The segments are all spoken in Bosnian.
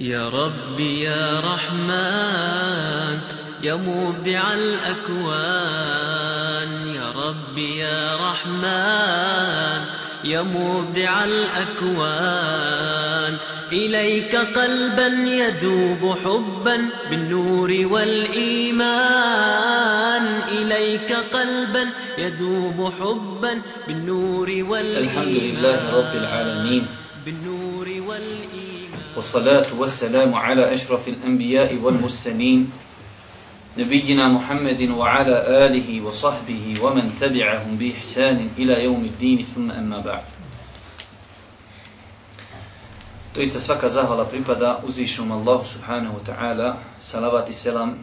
يا ربي يا رحمن يا مبدع الأكوان. يا ربي يا رحمن يا مبدع الأكوان. إليك قلبا يذوب حبا بالنور والإيمان. إليك قلبا يذوب حبا بالنور والإيمان. الحمد لله رب العالمين. بالنور والإيمان. والصلاة والسلام على أشرف الأنبياء والمرسلين نبينا محمد وعلى آله وصحبه ومن تبعهم بإحسان إلى يوم الدين ثم أما بعد Doista svaka zahvala pripada uzvišenom Allahu subhanahu wa ta'ala, salavat i selam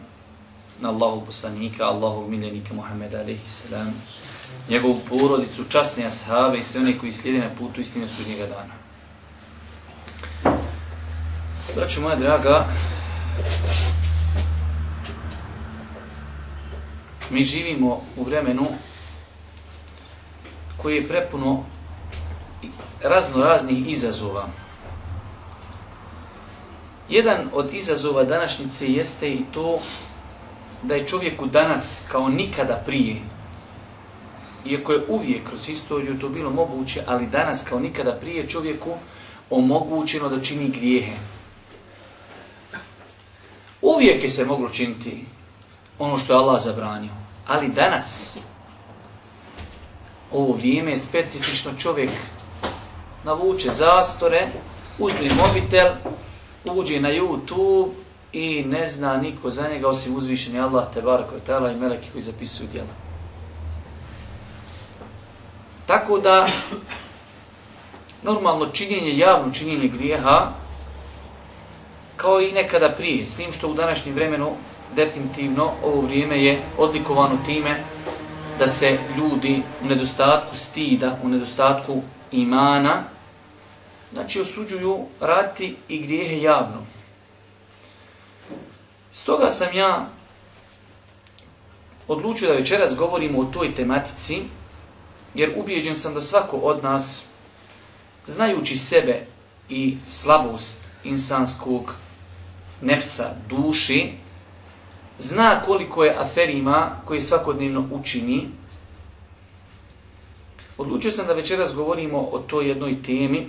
na Allahu poslanika, Allahu miljenika Muhammeda alaihi salam, njegovu porodicu, časne ashave i sve one koji slijede na putu istine sudnjega dana. Braću moja draga, mi živimo u vremenu koji je prepuno razno raznih izazova. Jedan od izazova današnjice jeste i to da je čovjeku danas kao nikada prije, iako je uvijek kroz historiju to bilo moguće, ali danas kao nikada prije čovjeku omogućeno da čini grijehe. Uvijek je se moglo činiti ono što je Allah zabranio. Ali danas, ovo vrijeme je specifično čovjek navuče zastore, uzme mobitel, uđe na YouTube i ne zna niko za njega osim uzvišeni Allah, te Kvetala tela i meleki koji zapisuju djela. Tako da, normalno činjenje, javno činjenje grijeha, kao i nekada prije, s tim što u današnjem vremenu definitivno ovo vrijeme je odlikovano time da se ljudi u nedostatku stida, u nedostatku imana, znači osuđuju rati i grijehe javno. Stoga sam ja odlučio da večeras govorimo o toj tematici, jer ubijeđen sam da svako od nas, znajući sebe i slabost insanskog nefsa, duši, zna koliko je aferima koji svakodnevno učini. Odlučio sam da večeras govorimo o toj jednoj temi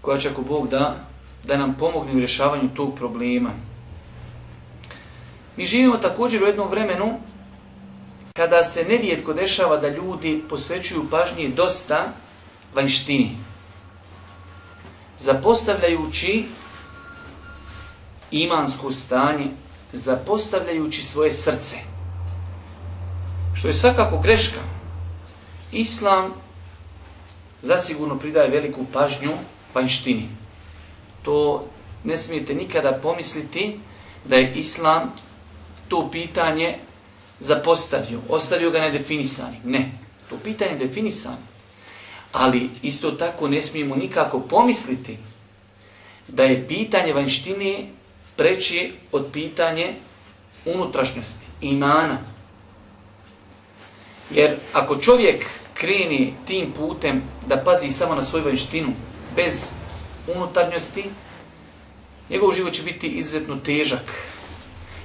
koja će ako Bog da, da nam pomogne u rješavanju tog problema. Mi živimo također u jednom vremenu kada se nerijetko dešava da ljudi posvećuju pažnje dosta vanjštini. Zapostavljajući imansko stanje, zapostavljajući svoje srce. Što je svakako greška. Islam zasigurno pridaje veliku pažnju vanjštini. To ne smijete nikada pomisliti da je Islam to pitanje zapostavio, ostavio ga nedefinisani. Ne, to pitanje je definisano. Ali isto tako ne smijemo nikako pomisliti da je pitanje vanjštine preći od pitanje unutrašnjosti, imana. Jer ako čovjek kreni tim putem da pazi samo na svoju vanjštinu, bez unutarnjosti, njegov život će biti izuzetno težak.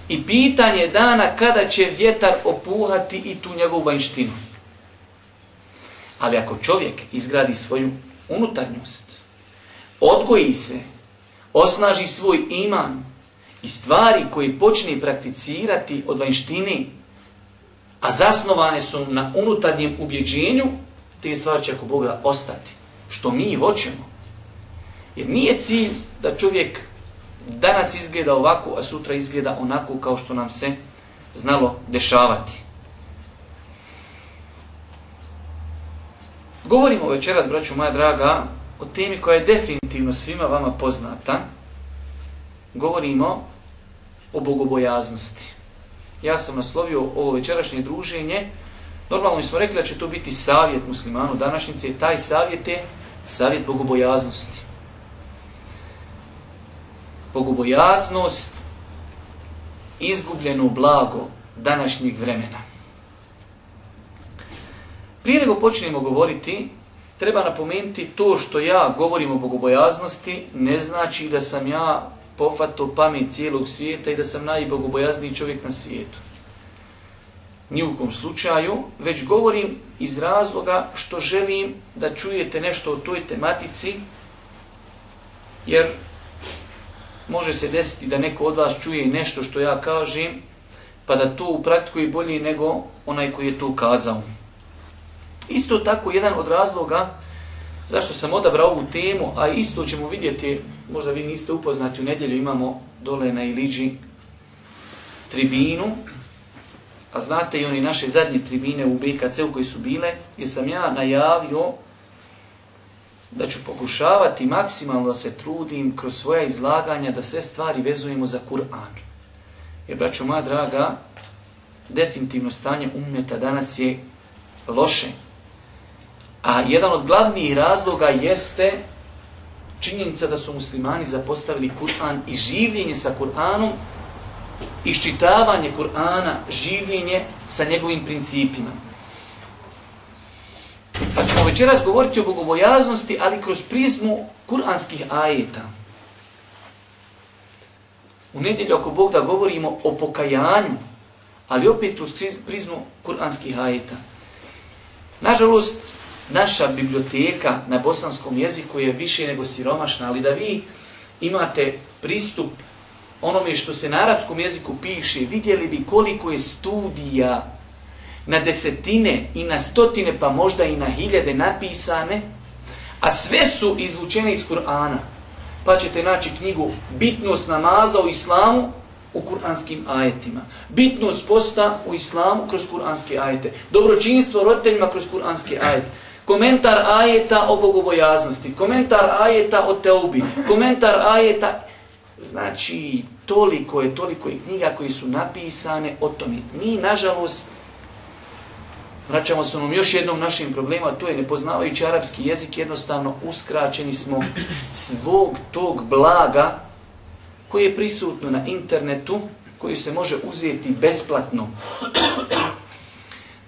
I pitanje dana kada će vjetar opuhati i tu njegovu vanjštinu. Ali ako čovjek izgradi svoju unutarnjost, odgoji se, osnaži svoj iman, i stvari koje počne prakticirati od vanjštine, a zasnovane su na unutarnjem ubjeđenju, te stvari će ako Boga ostati. Što mi hoćemo. Jer nije cilj da čovjek danas izgleda ovako, a sutra izgleda onako kao što nam se znalo dešavati. Govorimo večeras, braću moja draga, o temi koja je definitivno svima vama poznata. Govorimo o bogobojaznosti. Ja sam naslovio ovo večerašnje druženje. Normalno mi smo rekli da će to biti savjet muslimanu današnjice. Taj savjet je savjet bogobojaznosti. Bogobojaznost izgubljeno blago današnjeg vremena. Prije nego počnemo govoriti treba napomenuti to što ja govorim o bogobojaznosti, ne znači da sam ja pofato pamet cijelog svijeta i da sam najbogobojazniji čovjek na svijetu. Nijukom slučaju, već govorim iz razloga što želim da čujete nešto o toj tematici, jer može se desiti da neko od vas čuje nešto što ja kažem, pa da to u praktiku je bolje nego onaj koji je to kazao. Isto tako, jedan od razloga zašto sam odabrao ovu temu, a isto ćemo vidjeti, možda vi niste upoznati, u nedjelju imamo dole na Iliđi tribinu, a znate i oni naše zadnje tribine u BKC-u koji su bile, gdje sam ja najavio da ću pokušavati maksimalno da se trudim kroz svoja izlaganja da sve stvari vezujemo za Kur'an. Jer, braćo moja draga, definitivno stanje umeta danas je loše. A jedan od glavnijih razloga jeste činjenica da su muslimani zapostavili Kur'an i življenje sa Kur'anom, iščitavanje Kur'ana, življenje sa njegovim principima. Pa ćemo večeras govoriti o bogobojaznosti, ali kroz prizmu kur'anskih ajeta. U nedjelju ako Bog da govorimo o pokajanju, ali opet kroz prizmu kur'anskih ajeta. Nažalost, naša biblioteka na bosanskom jeziku je više nego siromašna, ali da vi imate pristup onome što se na arapskom jeziku piše, vidjeli bi koliko je studija na desetine i na stotine, pa možda i na hiljade napisane, a sve su izvučene iz Kur'ana. Pa ćete naći knjigu Bitnost namaza u islamu u kuranskim ajetima. Bitnost posta u islamu kroz kuranske ajete. Dobročinstvo roditeljima kroz kuranske ajete. Komentar ajeta o bogobojaznosti. Komentar ajeta o teubi. Komentar ajeta... Znači, toliko je, toliko je knjiga koji su napisane o tome. Mi, nažalost, vraćamo se onom još jednom našim problemom, to je nepoznavajući arapski jezik, jednostavno uskraćeni smo svog tog blaga koji je prisutno na internetu, koji se može uzeti besplatno.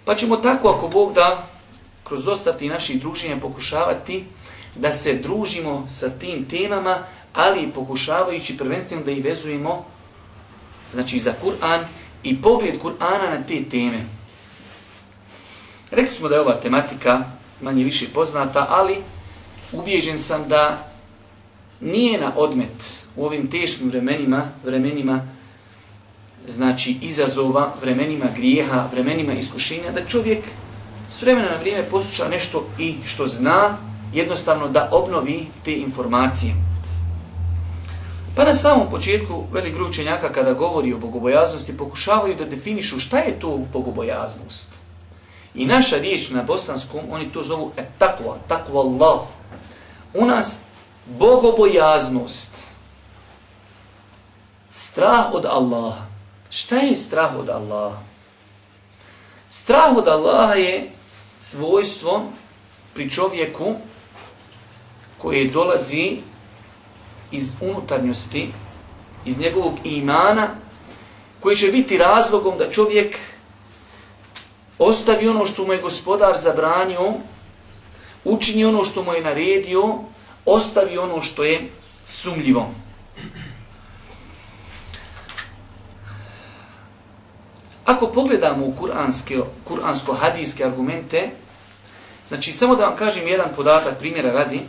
Pa ćemo tako, ako Bog da, kroz ostati naših druženja pokušavati da se družimo sa tim temama, ali pokušavajući prvenstveno da ih vezujemo znači za Kur'an i pogled Kur'ana na te teme. Rekli smo da je ova tematika manje više poznata, ali ubijeđen sam da nije na odmet u ovim teškim vremenima, vremenima znači izazova, vremenima grijeha, vremenima iskušenja, da čovjek s vremena na vrijeme posluša nešto i što zna, jednostavno da obnovi te informacije. Pa na samom početku velik broj učenjaka kada govori o bogobojaznosti pokušavaju da definišu šta je to bogobojaznost. I naša riječ na bosanskom, oni to zovu etakva, takva Allah. U nas bogobojaznost, strah od Allaha. Šta je strah od Allaha? Strah od Allaha je svojstvo pri čovjeku koje dolazi iz unutarnjosti, iz njegovog imana, koji će biti razlogom da čovjek ostavi ono što mu je gospodar zabranio, učini ono što mu je naredio, ostavi ono što je sumljivo. Ako pogledamo u kuranske, kuransko-hadijske argumente, znači samo da vam kažem jedan podatak, primjera radi,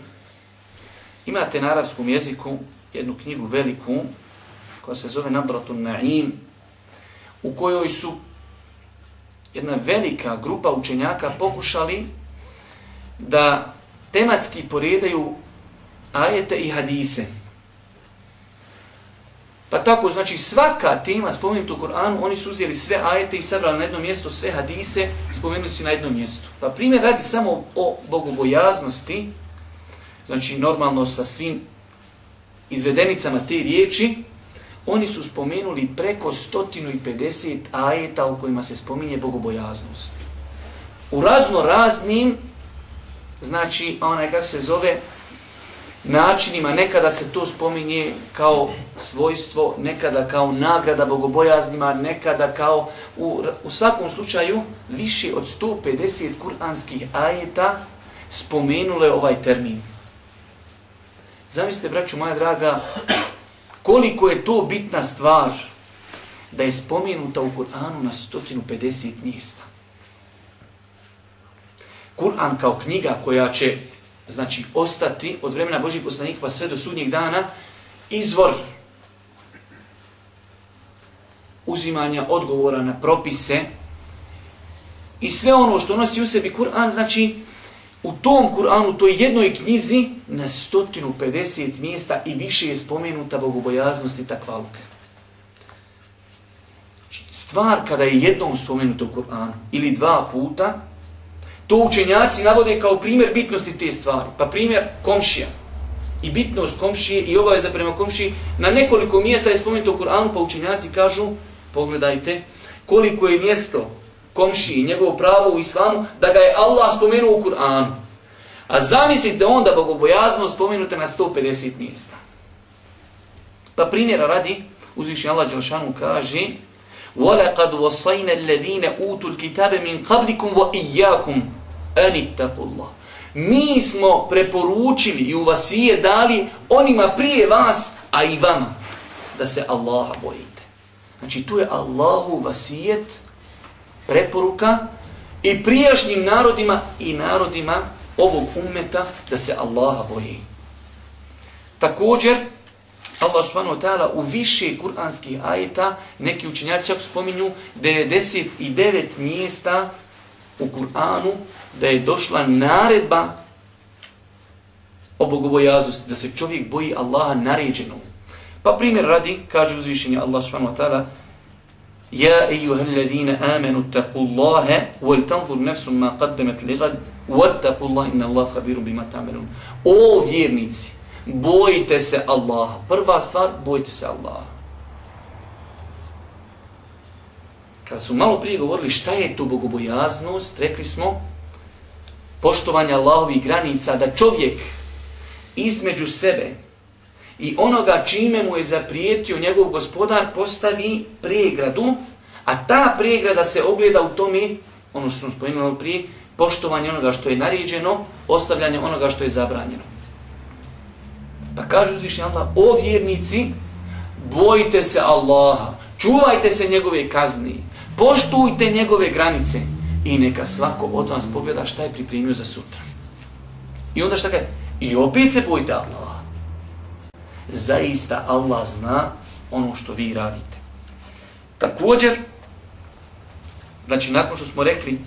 imate na arapskom jeziku jednu knjigu veliku, koja se zove Nadratun Na'im, u kojoj su jedna velika grupa učenjaka pokušali da tematski poredaju ajete i hadise. Pa tako, znači svaka tema spomenuta u Koranu, oni su uzeli sve ajete i sabrali na jedno mjesto, sve hadise spomenuli si na jedno mjesto. Pa primjer radi samo o bogobojaznosti, znači normalno sa svim izvedenicama te riječi, oni su spomenuli preko 150 ajeta u kojima se spominje bogobojaznost. U razno raznim, znači onaj kako se zove, načinima, nekada se to spominje kao svojstvo, nekada kao nagrada bogobojaznima, nekada kao u, u svakom slučaju više od 150 kuranskih ajeta spomenule ovaj termin. Zamislite, braću moja draga, koliko je to bitna stvar da je spomenuta u Kur'anu na 150 mjesta. Kur'an kao knjiga koja će znači ostati od vremena Božih poslanika pa sve do sudnjeg dana izvor uzimanja odgovora na propise i sve ono što nosi u sebi Kur'an, znači u tom Kur'anu, toj jednoj knjizi, na 150 mjesta i više je spomenuta bogobojaznost i takvaluk. Znači, stvar kada je jednom spomenuto u Kur'anu ili dva puta, to učenjaci navode kao primjer bitnosti te stvari. Pa primjer komšija i bitnost komšije i obaveza prema komšiji na nekoliko mjesta je spomenuto u Kur'anu, pa učenjaci kažu, pogledajte, koliko je mjesto komši i njegovo pravo u islamu, da ga je Allah spomenuo u Kur'anu. A zamislite onda bogobojazno spomenute na 150 mjesta. Pa primjera radi, uzviši Allah Đelšanu kaže وَلَقَدْ وَصَيْنَ الَّذِينَ أُوتُوا الْكِتَابَ مِنْ قَبْلِكُمْ وَإِيَّاكُمْ Mi smo preporučili i u vas vije dali onima prije vas, a i vama, da se Allaha bojite. Znači tu je Allahu vasijet, preporuka i prijašnjim narodima i narodima ovog ummeta da se Allaha boji. Također, Allah subhanahu wa ta'ala u više kuranskih ajeta, neki učenjaci ako spominju, 99 mjesta u Kur'anu da je došla naredba o bogobojaznosti, da se čovjek boji Allaha naređenom. Pa primjer radi, kaže uzvišenje Allah subhanahu wa ta'ala, Ja eyuhel ladine amenu taku Allahe, uel tanfur nefsum ma qaddemet ligad, uel taku Allahe inna Allah habiru bima tamerun. O vjernici, bojite se Allaha. Prva stvar, bojite se Allaha. Kada su malo prije govorili šta je to bogobojaznost, rekli smo, poštovanje Allahovih granica, da čovjek između sebe i onoga čime mu je zaprijetio njegov gospodar postavi pregradu, a ta pregrada se ogleda u tome, ono što smo spomenuli prije, poštovanje onoga što je naređeno, ostavljanje onoga što je zabranjeno. Pa kaže uzvišnji Allah, o vjernici, bojite se Allaha, čuvajte se njegove kazni, poštujte njegove granice i neka svako od vas pogleda šta je pripremio za sutra. I onda šta kaže? I opet se bojite Allaha zaista Allah zna ono što vi radite. Također, znači nakon što smo rekli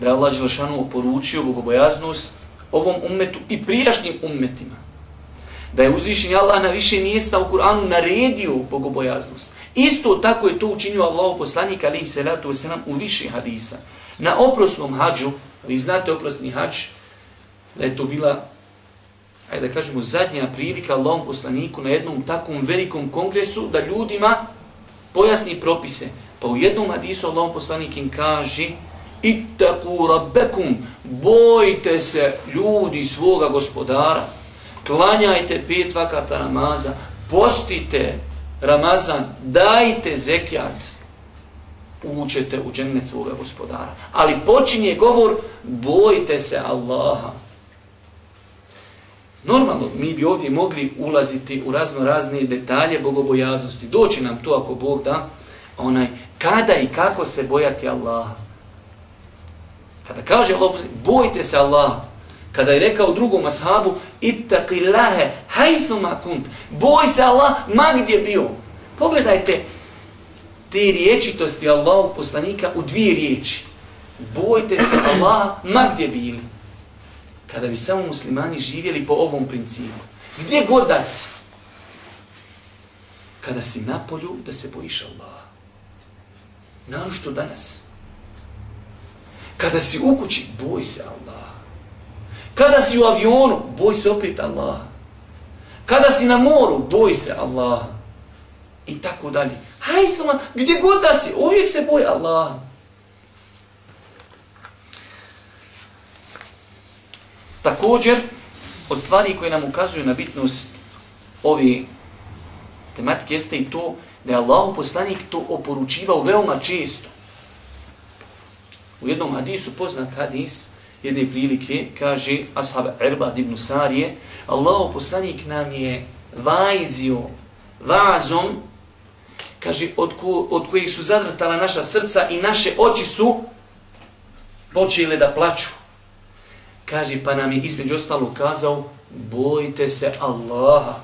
da je Allah Đelšanu oporučio bogobojaznost ovom ummetu i prijašnjim ummetima, da je uzvišen Allah na više mjesta u Kur'anu naredio bogobojaznost. Isto tako je to učinio Allah poslanik alaihi salatu wasalam u više hadisa. Na oprosnom hađu, vi znate oprosni hađ, da je to bila ajde da kažemo, zadnja prilika Allahom poslaniku na jednom takvom velikom kongresu da ljudima pojasni propise. Pa u jednom hadisu Allahom poslanik im kaže Ittaku rabbekum, bojte se ljudi svoga gospodara, klanjajte pet vakata namaza, postite Ramazan, dajte zekijat, učete u džennet svoga gospodara. Ali počinje govor, bojte se Allaha. Normalno, mi bi ovdje mogli ulaziti u razno razne detalje bogobojaznosti. Doći nam to ako Bog da, onaj, kada i kako se bojati Allaha. Kada kaže Allah, bojte se Allaha. Kada je rekao drugom ashabu, ittaqi lahe, hajthuma kunt, boj se Allah, ma gdje bio. Pogledajte te riječitosti Allahu poslanika u dvije riječi. Bojte se Allaha ma gdje bili kada bi samo muslimani živjeli po ovom principu. Gdje god da si, kada si na polju, da se bojiš Allaha. Narošto danas. Kada si u kući, boj se Allaha. Kada si u avionu, boj se opet Allaha. Kada si na moru, boj se Allaha. I tako dalje. Hajde, gdje god da si, uvijek se boj Allah. Također, od stvari koje nam ukazuju na bitnost ovi tematike jeste i to da je Allah poslanik to oporučivao veoma često. U jednom hadisu, poznat hadis, jedne prilike, kaže ashab Irbad ibn Sarije, Allah poslanik nam je vajzio vazom, kaže, od, ko, od kojih su zadrtala naša srca i naše oči su počele da plaću. Kaže, pa nam je između ostalo kazao, bojte se Allaha.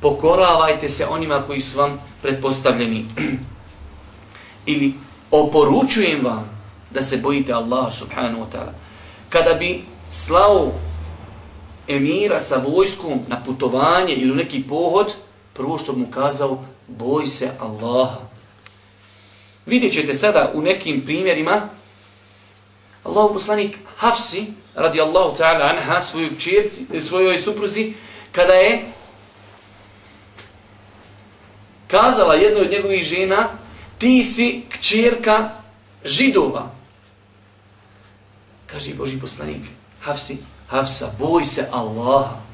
Pokoravajte se onima koji su vam pretpostavljeni. Ili oporučujem vam da se bojite Allaha subhanahu wa ta'ala. Kada bi slao emira sa vojskom na putovanje ili u neki pohod, prvo što mu kazao, boj se Allaha. Vidjet ćete sada u nekim primjerima, Allahu poslanik Hafsi, radi Allahu ta'ala anha, svojoj, čirci, svojoj supruzi, kada je kazala jednoj od njegovih žena, ti si kćerka židova. Kaže Boži poslanik, Hafsi, Hafsa, boj se Allaha.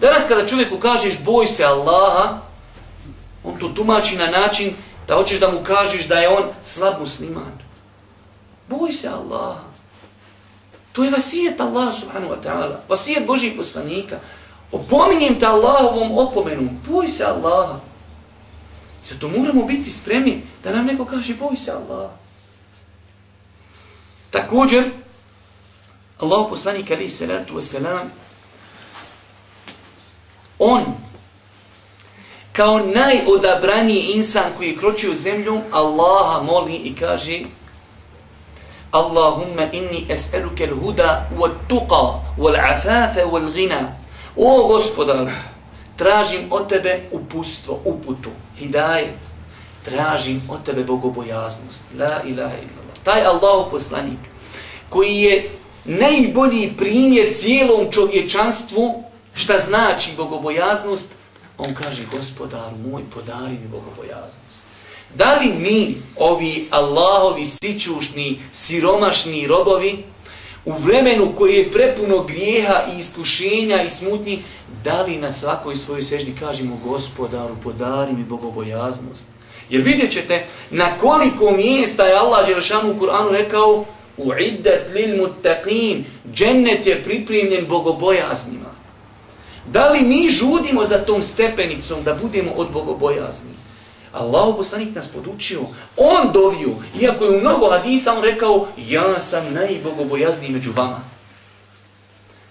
Danas kada čovjeku kažeš boj se Allaha, on to tumači na način da hoćeš da mu kažeš da je on slab musliman. Boj se Allaha. To je vasijet Allah subhanahu wa ta'ala. Vasijet Božih poslanika. Opominjem te Allahovom opomenom. Boj se Allaha. Zato moramo biti spremni da nam neko kaže boj se Allaha. Također, Allah poslanik alaih salatu wasalam, on, kao najodabraniji insan koji je kročio zemlju, Allaha moli i kaže Allahumma inni es'eluke l-huda tuqa wal afafa wal ghina. O gospodar, tražim od tebe upustvo, uputu, hidajet. Tražim od tebe bogobojaznost. La ilaha illallah. Taj Allahu poslanik koji je najbolji primjer cijelom čovječanstvu šta znači bogobojaznost, on kaže gospodar moj podari mi bogobojaznost. Da li mi, ovi Allahovi sićušni, siromašni robovi, u vremenu koje je prepuno grijeha i iskušenja i smutnji, da li na svakoj svojoj seždi kažemo gospodaru podari mi bogobojaznost? Jer vidjet ćete na koliko mjesta je Allah Đelšanu u Kur'anu rekao uiddat lil muttaqin, džennet je pripremljen bogobojaznim. Da li mi žudimo za tom stepenicom da budemo od bogobojazni? Allah poslanik nas podučio, on dovio, iako je u mnogo hadisa on rekao, ja sam najbogobojazniji među vama.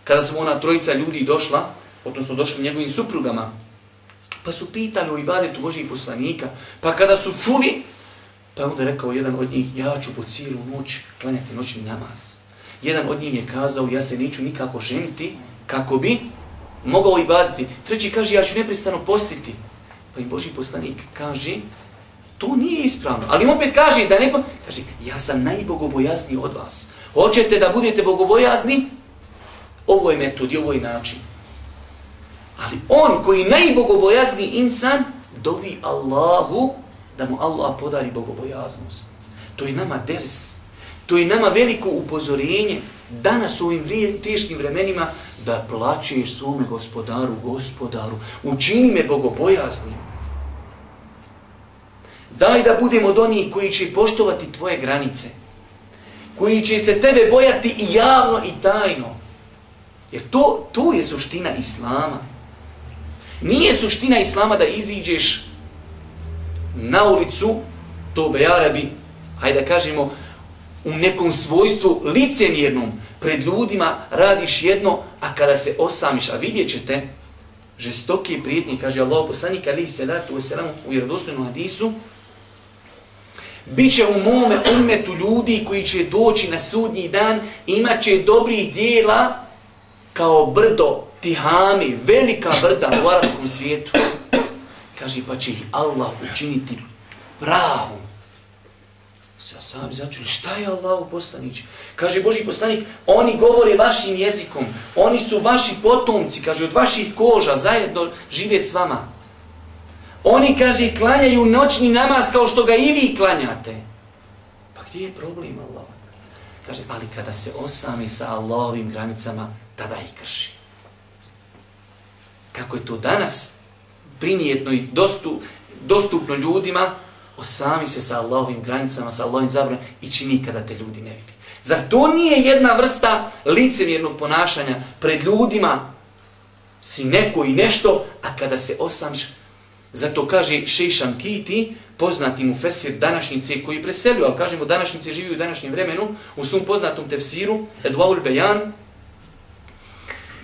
Kada smo ona trojica ljudi došla, potom su došli njegovim suprugama, pa su pitali o ibadetu Božih poslanika, pa kada su čuli, Pa onda rekao jedan od njih, ja ću po cijelu noć klanjati noćni namaz. Jedan od njih je kazao, ja se neću nikako ženiti, kako bi mogao i baditi. Treći kaže, ja ću nepristano postiti. Pa im Boži poslanik kaže, to nije ispravno. Ali im opet kaže, da neko, kaže, ja sam najbogobojazniji od vas. Hoćete da budete bogobojazni? Ovo je metod i ovo je način. Ali on koji najbogobojazni insan, dovi Allahu da mu Allah podari bogobojaznost. To je nama ders. To je nama veliko upozorenje danas u ovim teškim vremenima da plaćeš svome gospodaru, gospodaru, učini me bogobojaznim. Daj da budemo od onih koji će poštovati tvoje granice, koji će se tebe bojati i javno i tajno. Jer to, to je suština Islama. Nije suština Islama da iziđeš na ulicu, Tobe Arabi, hajde da kažemo, u nekom svojstvu licemjernom, pred ljudima radiš jedno, a kada se osamiš, a vidjet ćete, žestoki prijetnji, kaže Allah poslanik alihi salatu wasalam u vjerodostojnom hadisu, Biće u mome umetu ljudi koji će doći na sudnji dan, imat će dobrih dijela kao brdo, tihami, velika brda u arabskom svijetu kaže, pa će ih Allah učiniti prahom. Se ja sami začuli, šta je Allah poslanić? Kaže Boži poslanik, oni govore vašim jezikom, oni su vaši potomci, kaže, od vaših koža, zajedno žive s vama. Oni, kaže, klanjaju noćni namaz kao što ga i vi klanjate. Pa gdje je problem Allah? Kaže, ali kada se osami sa Allahovim granicama, tada ih krši. Kako je to danas? primijetno i dostu, dostupno ljudima, osami se sa Allahovim granicama, sa Allahovim zabranom i čini kada te ljudi ne vidi. Zar to nije jedna vrsta licemjernog ponašanja pred ljudima? Si neko i nešto, a kada se osamiš, zato kaže Šešan Kiti, poznati mu fesir današnjice koji preselio, ali kažemo današnjice živi u današnjem vremenu, u svom poznatom tefsiru, Edouard Bejan,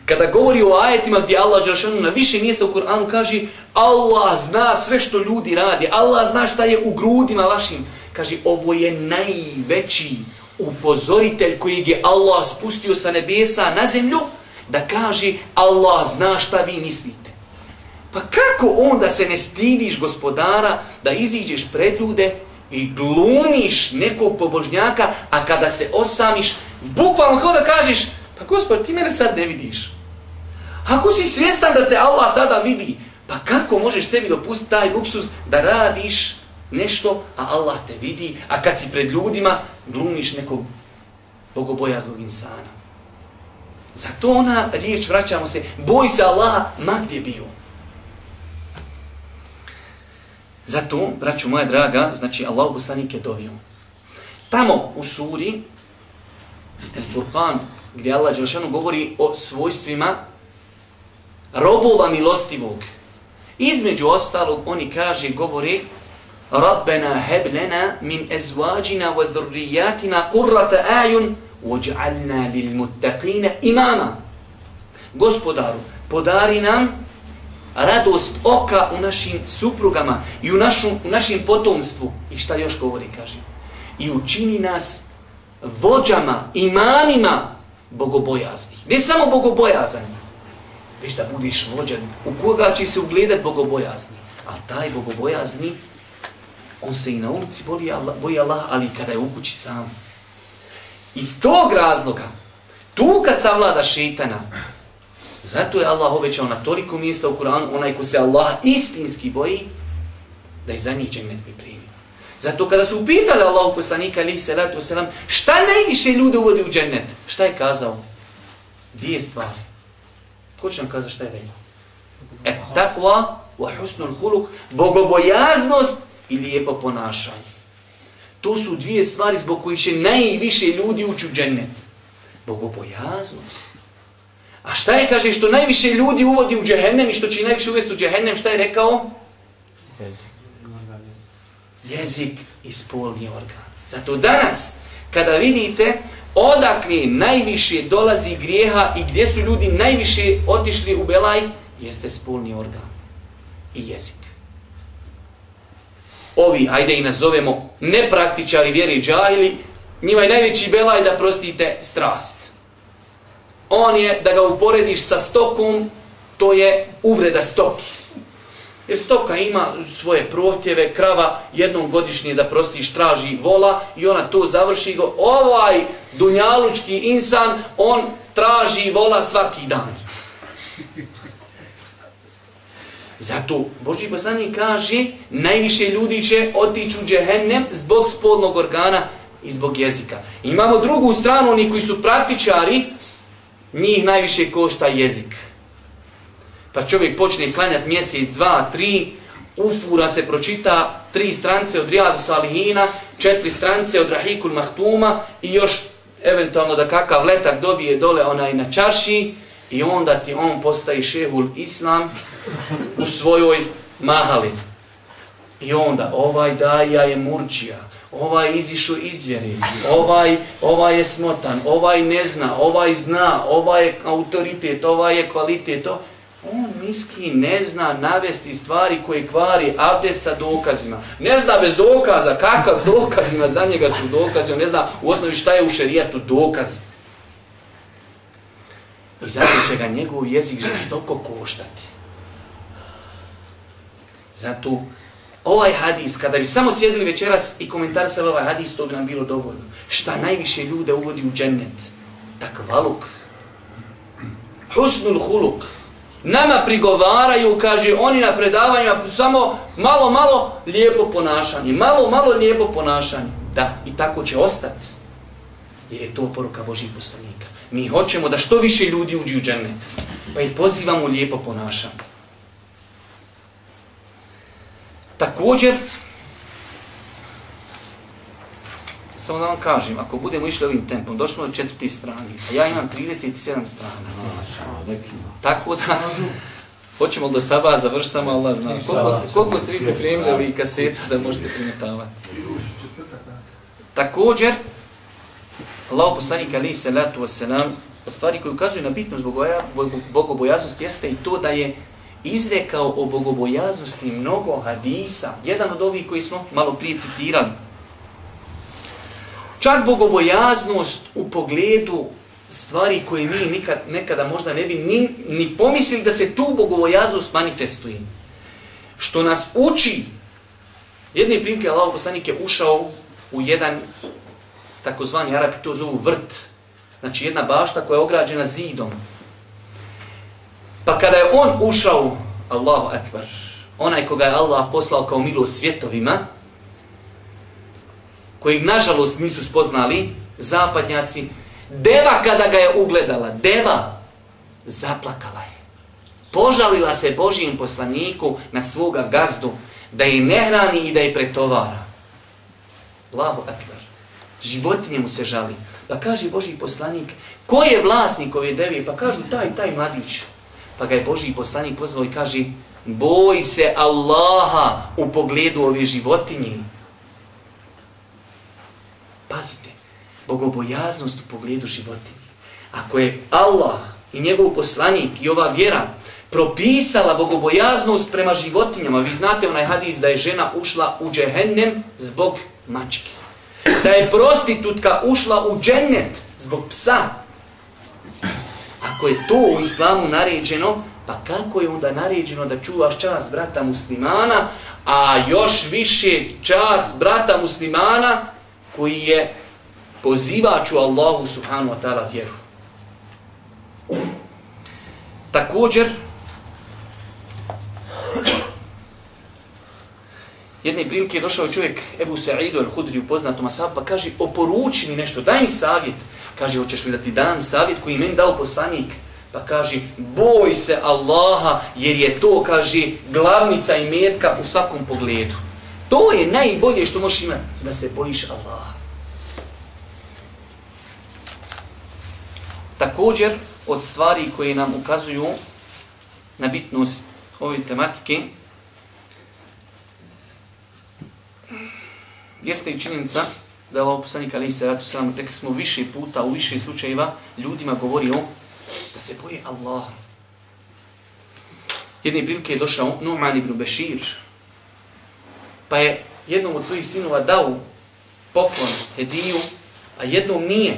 kada govori o ajetima gdje Allah Đelšanu na više mjesta u Kur'anu kaže Allah zna sve što ljudi radi, Allah zna šta je u grudima vašim. Kaže, ovo je najveći upozoritelj kojeg je Allah spustio sa nebesa na zemlju, da kaže Allah zna šta vi mislite. Pa kako onda se ne stidiš gospodara da iziđeš pred ljude i glumiš nekog pobožnjaka, a kada se osamiš, bukvalno kao da kažeš, pa gospod, ti mene sad ne vidiš. Ako si svjestan da te Allah tada vidi, pa kako možeš sebi dopustiti taj luksus da radiš nešto, a Allah te vidi, a kad si pred ljudima, glumiš nekog bogobojaznog insana. Zato ona riječ, vraćamo se, boj se Allaha, ma gdje bio. Zato, braću moja draga, znači Allah poslanik je dovio. Tamo u suri, El Furqan, gdje Allah Đelšanu govori o svojstvima robova milostivog. Između ostalog, oni kaže, govori, Rabbena heblena min ezvađina wa dhurrijatina kurrata ajun vođ'alna lil imama. Gospodaru, podari nam radost oka u našim suprugama i u, našu, u našim potomstvu. I šta još govori, kaže? I učini nas vođama, imamima bogobojaznih. Ne samo bogobojazanima, već da budiš vođan. U koga će se ugledat bogobojazni? A taj bogobojazni, on se i na ulici boji Allah, boji Allah ali kada je u kući sam. Iz tog razloga, tu kad savlada šeitana, zato je Allah obećao na toliko mjesta u Kur'anu, onaj ko se Allah istinski boji, da je za njih džennet pripremio. Zato kada su upitali Allahu poslanika alihi salatu wasalam, šta najviše ljude uvodi u džennet? Šta je kazao? Dvije stvari. Ko će nam kazati šta je rekao? E, takva, wa husnul huluk, bogobojaznost i lijepo ponašanje. To su dvije stvari zbog kojih će najviše ljudi ući u džennet. Bogobojaznost. A šta je, kaže, što najviše ljudi uvodi u džehennem i što će najviše uvesti u džehennem, šta je rekao? Jezik i spolni organ. Zato danas, kada vidite odakle najviše dolazi grijeha i gdje su ljudi najviše otišli u belaj, jeste spolni organ i jezik. Ovi, ajde i nazovemo, nepraktičari vjeri džahili, njima je najveći belaj da prostite strast. On je, da ga uporediš sa stokom, to je uvreda stoki. Jer stoka ima svoje protjeve, krava jednom godišnje da prostiš traži vola i ona to završi go. Ovaj dunjalučki insan, on traži vola svaki dan. Zato Boži poslanik kaže, najviše ljudi će otići u džehennem zbog spodnog organa i zbog jezika. Imamo drugu stranu, oni koji su praktičari, njih najviše košta jezik pa čovjek počne klanjati mjesec, dva, tri, ufura se pročita tri strance od Rijadu Salihina, četiri strance od Rahikul Mahtuma i još eventualno da kakav letak dobije dole onaj na čaši i onda ti on postaje šehul Islam u svojoj mahali. I onda ovaj daja je murčija, ovaj izišu izvjeri, ovaj, ovaj je smotan, ovaj ne zna, ovaj zna, ovaj je autoritet, ovaj je kvalitet, to on miski ne zna navesti stvari koje kvari abdes sa dokazima. Ne zna bez dokaza, kakav s dokazima, za njega su dokazi, on ne zna u osnovi šta je u šerijatu dokaz. I zato će ga njegov jezik žestoko koštati. Zato ovaj hadis, kada bi samo sjedili večeras i komentarisali ovaj hadis, to bi nam bilo dovoljno. Šta najviše ljude uvodi u džennet? Takvaluk. Husnul huluk nama prigovaraju, kaže, oni na predavanjima samo malo, malo lijepo ponašanje, malo, malo lijepo ponašanje. Da, i tako će ostati. Jer je to poruka Božih poslanika. Mi hoćemo da što više ljudi uđi u džennet. Pa ih pozivamo lijepo ponašanje. Također, samo da vam kažem, ako budemo išli ovim tempom, došli smo do četvrti strani, a ja imam 37 strana. Tako da, hoćemo do saba završiti samo Allah zna. Koliko ste, koliko ste vi pripremili ovi kasete da možete primetavati? Također, Allah poslanik alaihi salatu wasalam, od stvari koje ukazuju na bitnost bogobojaznosti jeste i to da je izrekao o bogobojaznosti mnogo hadisa. Jedan od ovih koji smo malo prije citirali. Čak bogobojaznost u pogledu stvari koje mi nikad, nekada možda ne bi ni, ni pomislili da se tu bogobojaznost manifestuje. Što nas uči, jedni primke Allah poslanik je ušao u jedan takozvani Arapi to zovu vrt, znači jedna bašta koja je ograđena zidom. Pa kada je on ušao, Allahu akbar, onaj koga je Allah poslao kao milost svjetovima, kojeg nažalost nisu spoznali, zapadnjaci, deva kada ga je ugledala, deva, zaplakala je. Požalila se Božijem poslaniku na svoga gazdu, da je ne hrani i da je pretovara. Allahu akbar. Životinje mu se žali. Pa kaže Božji poslanik, ko je vlasnik ove devije? Pa kažu taj, taj mladić. Pa ga je Božji poslanik pozvao i kaže, boj se Allaha u pogledu ove životinje. Pazite, bogobojaznost u pogledu životinje. Ako je Allah i njegov poslanik i ova vjera propisala bogobojaznost prema životinjama, vi znate onaj hadis da je žena ušla u džehennem zbog mačke. Da je prostitutka ušla u džennet zbog psa. Ako je to u islamu naređeno, pa kako je onda naređeno da čuvaš čas brata muslimana, a još više čas brata muslimana koji je pozivač u Allahu subhanu wa ta'ala vjeru. Također, jedne prilike je došao čovjek Ebu Sa'idu al-Hudri u poznatom asabu, pa kaže, oporuči mi nešto, daj mi savjet. Kaže, hoćeš li da ti dam savjet koji meni dao poslanik? Pa kaže, boj se Allaha, jer je to, kaže, glavnica i metka u svakom pogledu. To je najbolje što možeš imati, da se bojiš Allaha. Također, od stvari koje nam ukazuju na bitnost ove tematike, jeste i činjenica da je Allah poslanik Ali se Salam, rekli smo više puta, u više slučajeva, ljudima govorio da se boje Allah. Jedne prilike je došao Numan ibn Bešir, pa je jednom od svojih sinova dao poklon, hediju, a jednom nije.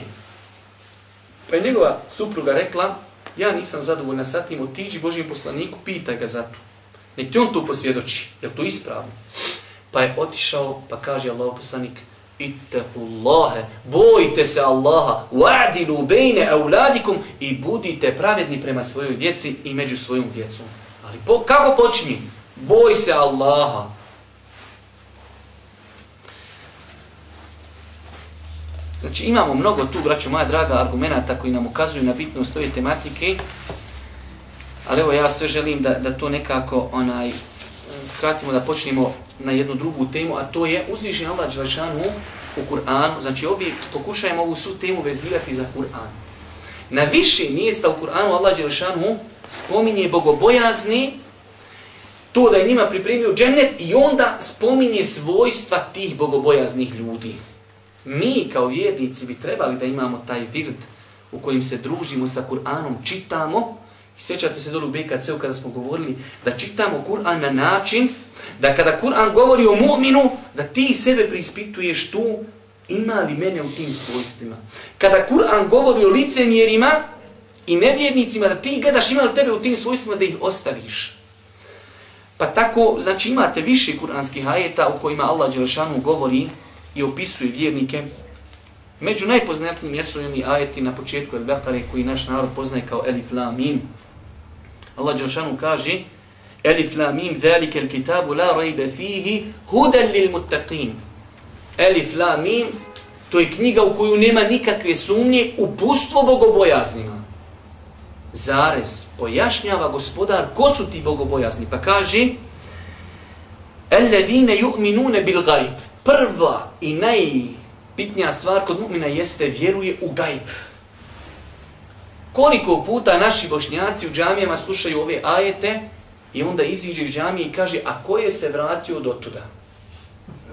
Pa je njegova supruga rekla, ja nisam zadovoljna sa tim, otiđi Božijem poslaniku, pitaj ga za to. Nek ti on to posvjedoči, je to ispravno? Pa je otišao, pa kaže Allah poslanik, Ittaqullaha, bojte se Allaha, wa'dilu bejne auladikum i budite pravedni prema svojoj djeci i među svojom djecom. Ali po, kako počinje? Boj se Allaha. Znači imamo mnogo tu, braću moja draga, argumenta koji nam ukazuju na bitnost ove tematike, ali evo ja sve želim da, da to nekako onaj skratimo da počnemo na jednu drugu temu, a to je uzvišen Allah Đelešanu u Kur'anu. Znači, ovdje pokušajemo ovu su temu vezivati za Kur'an. Na više mjesta u Kur'anu Allah Đelešanu spominje bogobojazni, to da je njima pripremio džennet i onda spominje svojstva tih bogobojaznih ljudi. Mi kao vjernici bi trebali da imamo taj vird u kojim se družimo sa Kur'anom, čitamo, I sjećate se dolu BKC-u kada smo govorili da čitamo Kur'an na način da kada Kur'an govori o mu'minu, da ti sebe preispituješ tu ima li mene u tim svojstvima. Kada Kur'an govori o licenjerima i nevjernicima, da ti gledaš ima li tebe u tim svojstvima da ih ostaviš. Pa tako, znači imate više kur'anskih ajeta u kojima Allah Đelešanu govori i opisuje vjernike. Među najpoznatnijim jesu oni ajeti na početku El-Bekare koji naš narod poznaje kao Elif La Mim. Allah Đelšanu kaže Elif la mim zalika alkitabu la rajbe fihi hudel lil muttaqin. Elif la mim to je knjiga u koju nema nikakve sumnje upustvo bogobojaznima. Zarez pojašnjava gospodar ko su ti bogobojazni pa kaže Alladhina yu'minune bil ghaib. Prva i najbitnija stvar kod mu'mina jeste vjeruje u gajb. Koliko puta naši bošnjaci u džamijama slušaju ove ajete i onda iziđe iz džamije i kaže a ko je se vratio do tuda?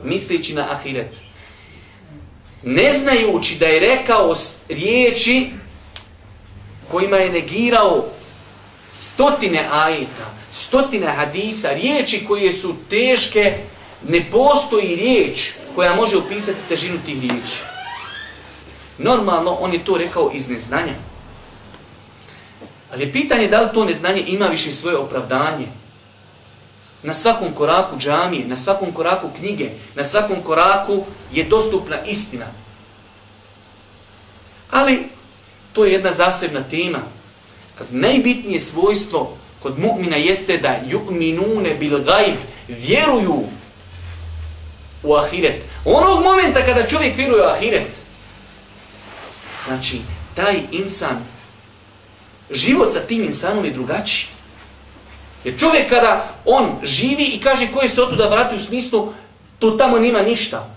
Misleći na ahiret. Ne znajući da je rekao riječi kojima je negirao stotine ajeta, stotine hadisa, riječi koje su teške, ne postoji riječ koja može opisati težinu tih riječi. Normalno, on je to rekao iz neznanja. Ali je pitanje da li to neznanje ima više svoje opravdanje. Na svakom koraku džamije, na svakom koraku knjige, na svakom koraku je dostupna istina. Ali to je jedna zasebna tema. Najbitnije svojstvo kod mu'mina jeste da yu'minune bil gajb, vjeruju u ahiret. Onog momenta kada čovjek vjeruje u ahiret, znači, taj insan, život sa tim insanom je drugačiji. Jer čovjek kada on živi i kaže koje se otuda vrati u smislu, to tamo nima ništa,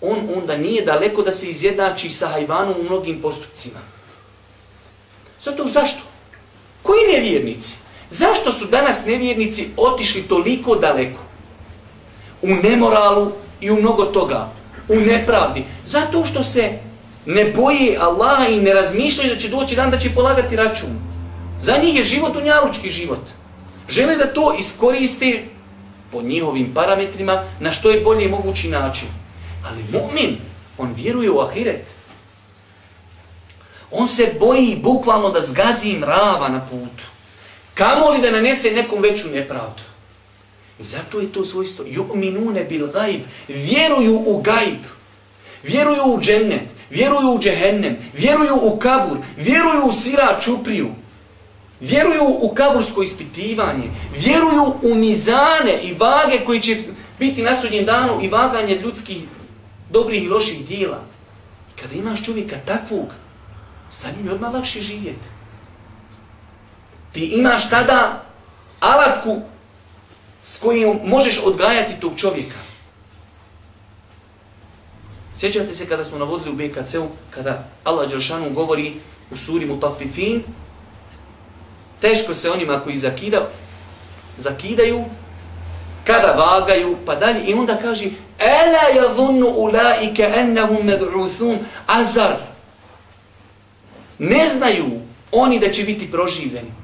on onda nije daleko da se izjednači sa hajvanom u mnogim postupcima. Zato zašto? Koji nevjernici? Zašto su danas nevjernici otišli toliko daleko? U nemoralu i u mnogo toga. U nepravdi. Zato što se ne boje Allaha i ne razmišljaju da će doći dan da će polagati račun. Za njih je život unjalučki život. Žele da to iskoriste po njihovim parametrima na što je bolji mogući način. Ali mu'min, on vjeruje u ahiret. On se boji bukvalno da zgazi mrava na putu. Kamo li da nanese nekom veću nepravdu? I zato je to svojstvo. Ju'minune bil gajb. Vjeruju u gajb. Vjeruju u džennet. Vjeruju u džehennem. Vjeruju u kabur. Vjeruju u sira čupriju. Vjeruju u kabursko ispitivanje. Vjeruju u mizane i vage koji će biti na sudnjem danu i vaganje ljudskih dobrih i loših dijela. Kada imaš čovjeka takvog, sa njim je odmah lakše živjeti. Ti imaš tada alatku s kojim možeš odgajati tog čovjeka. Sjećate se kada smo navodili u BKC-u, kada Allah Đeršanu govori u suri Mutafifin, teško se onima koji zakida, zakidaju, kada vagaju, pa dalje, i onda kaže Ela yadhunnu ulaika annahum mab'uthun azar. Ne znaju oni da će biti proživljeni.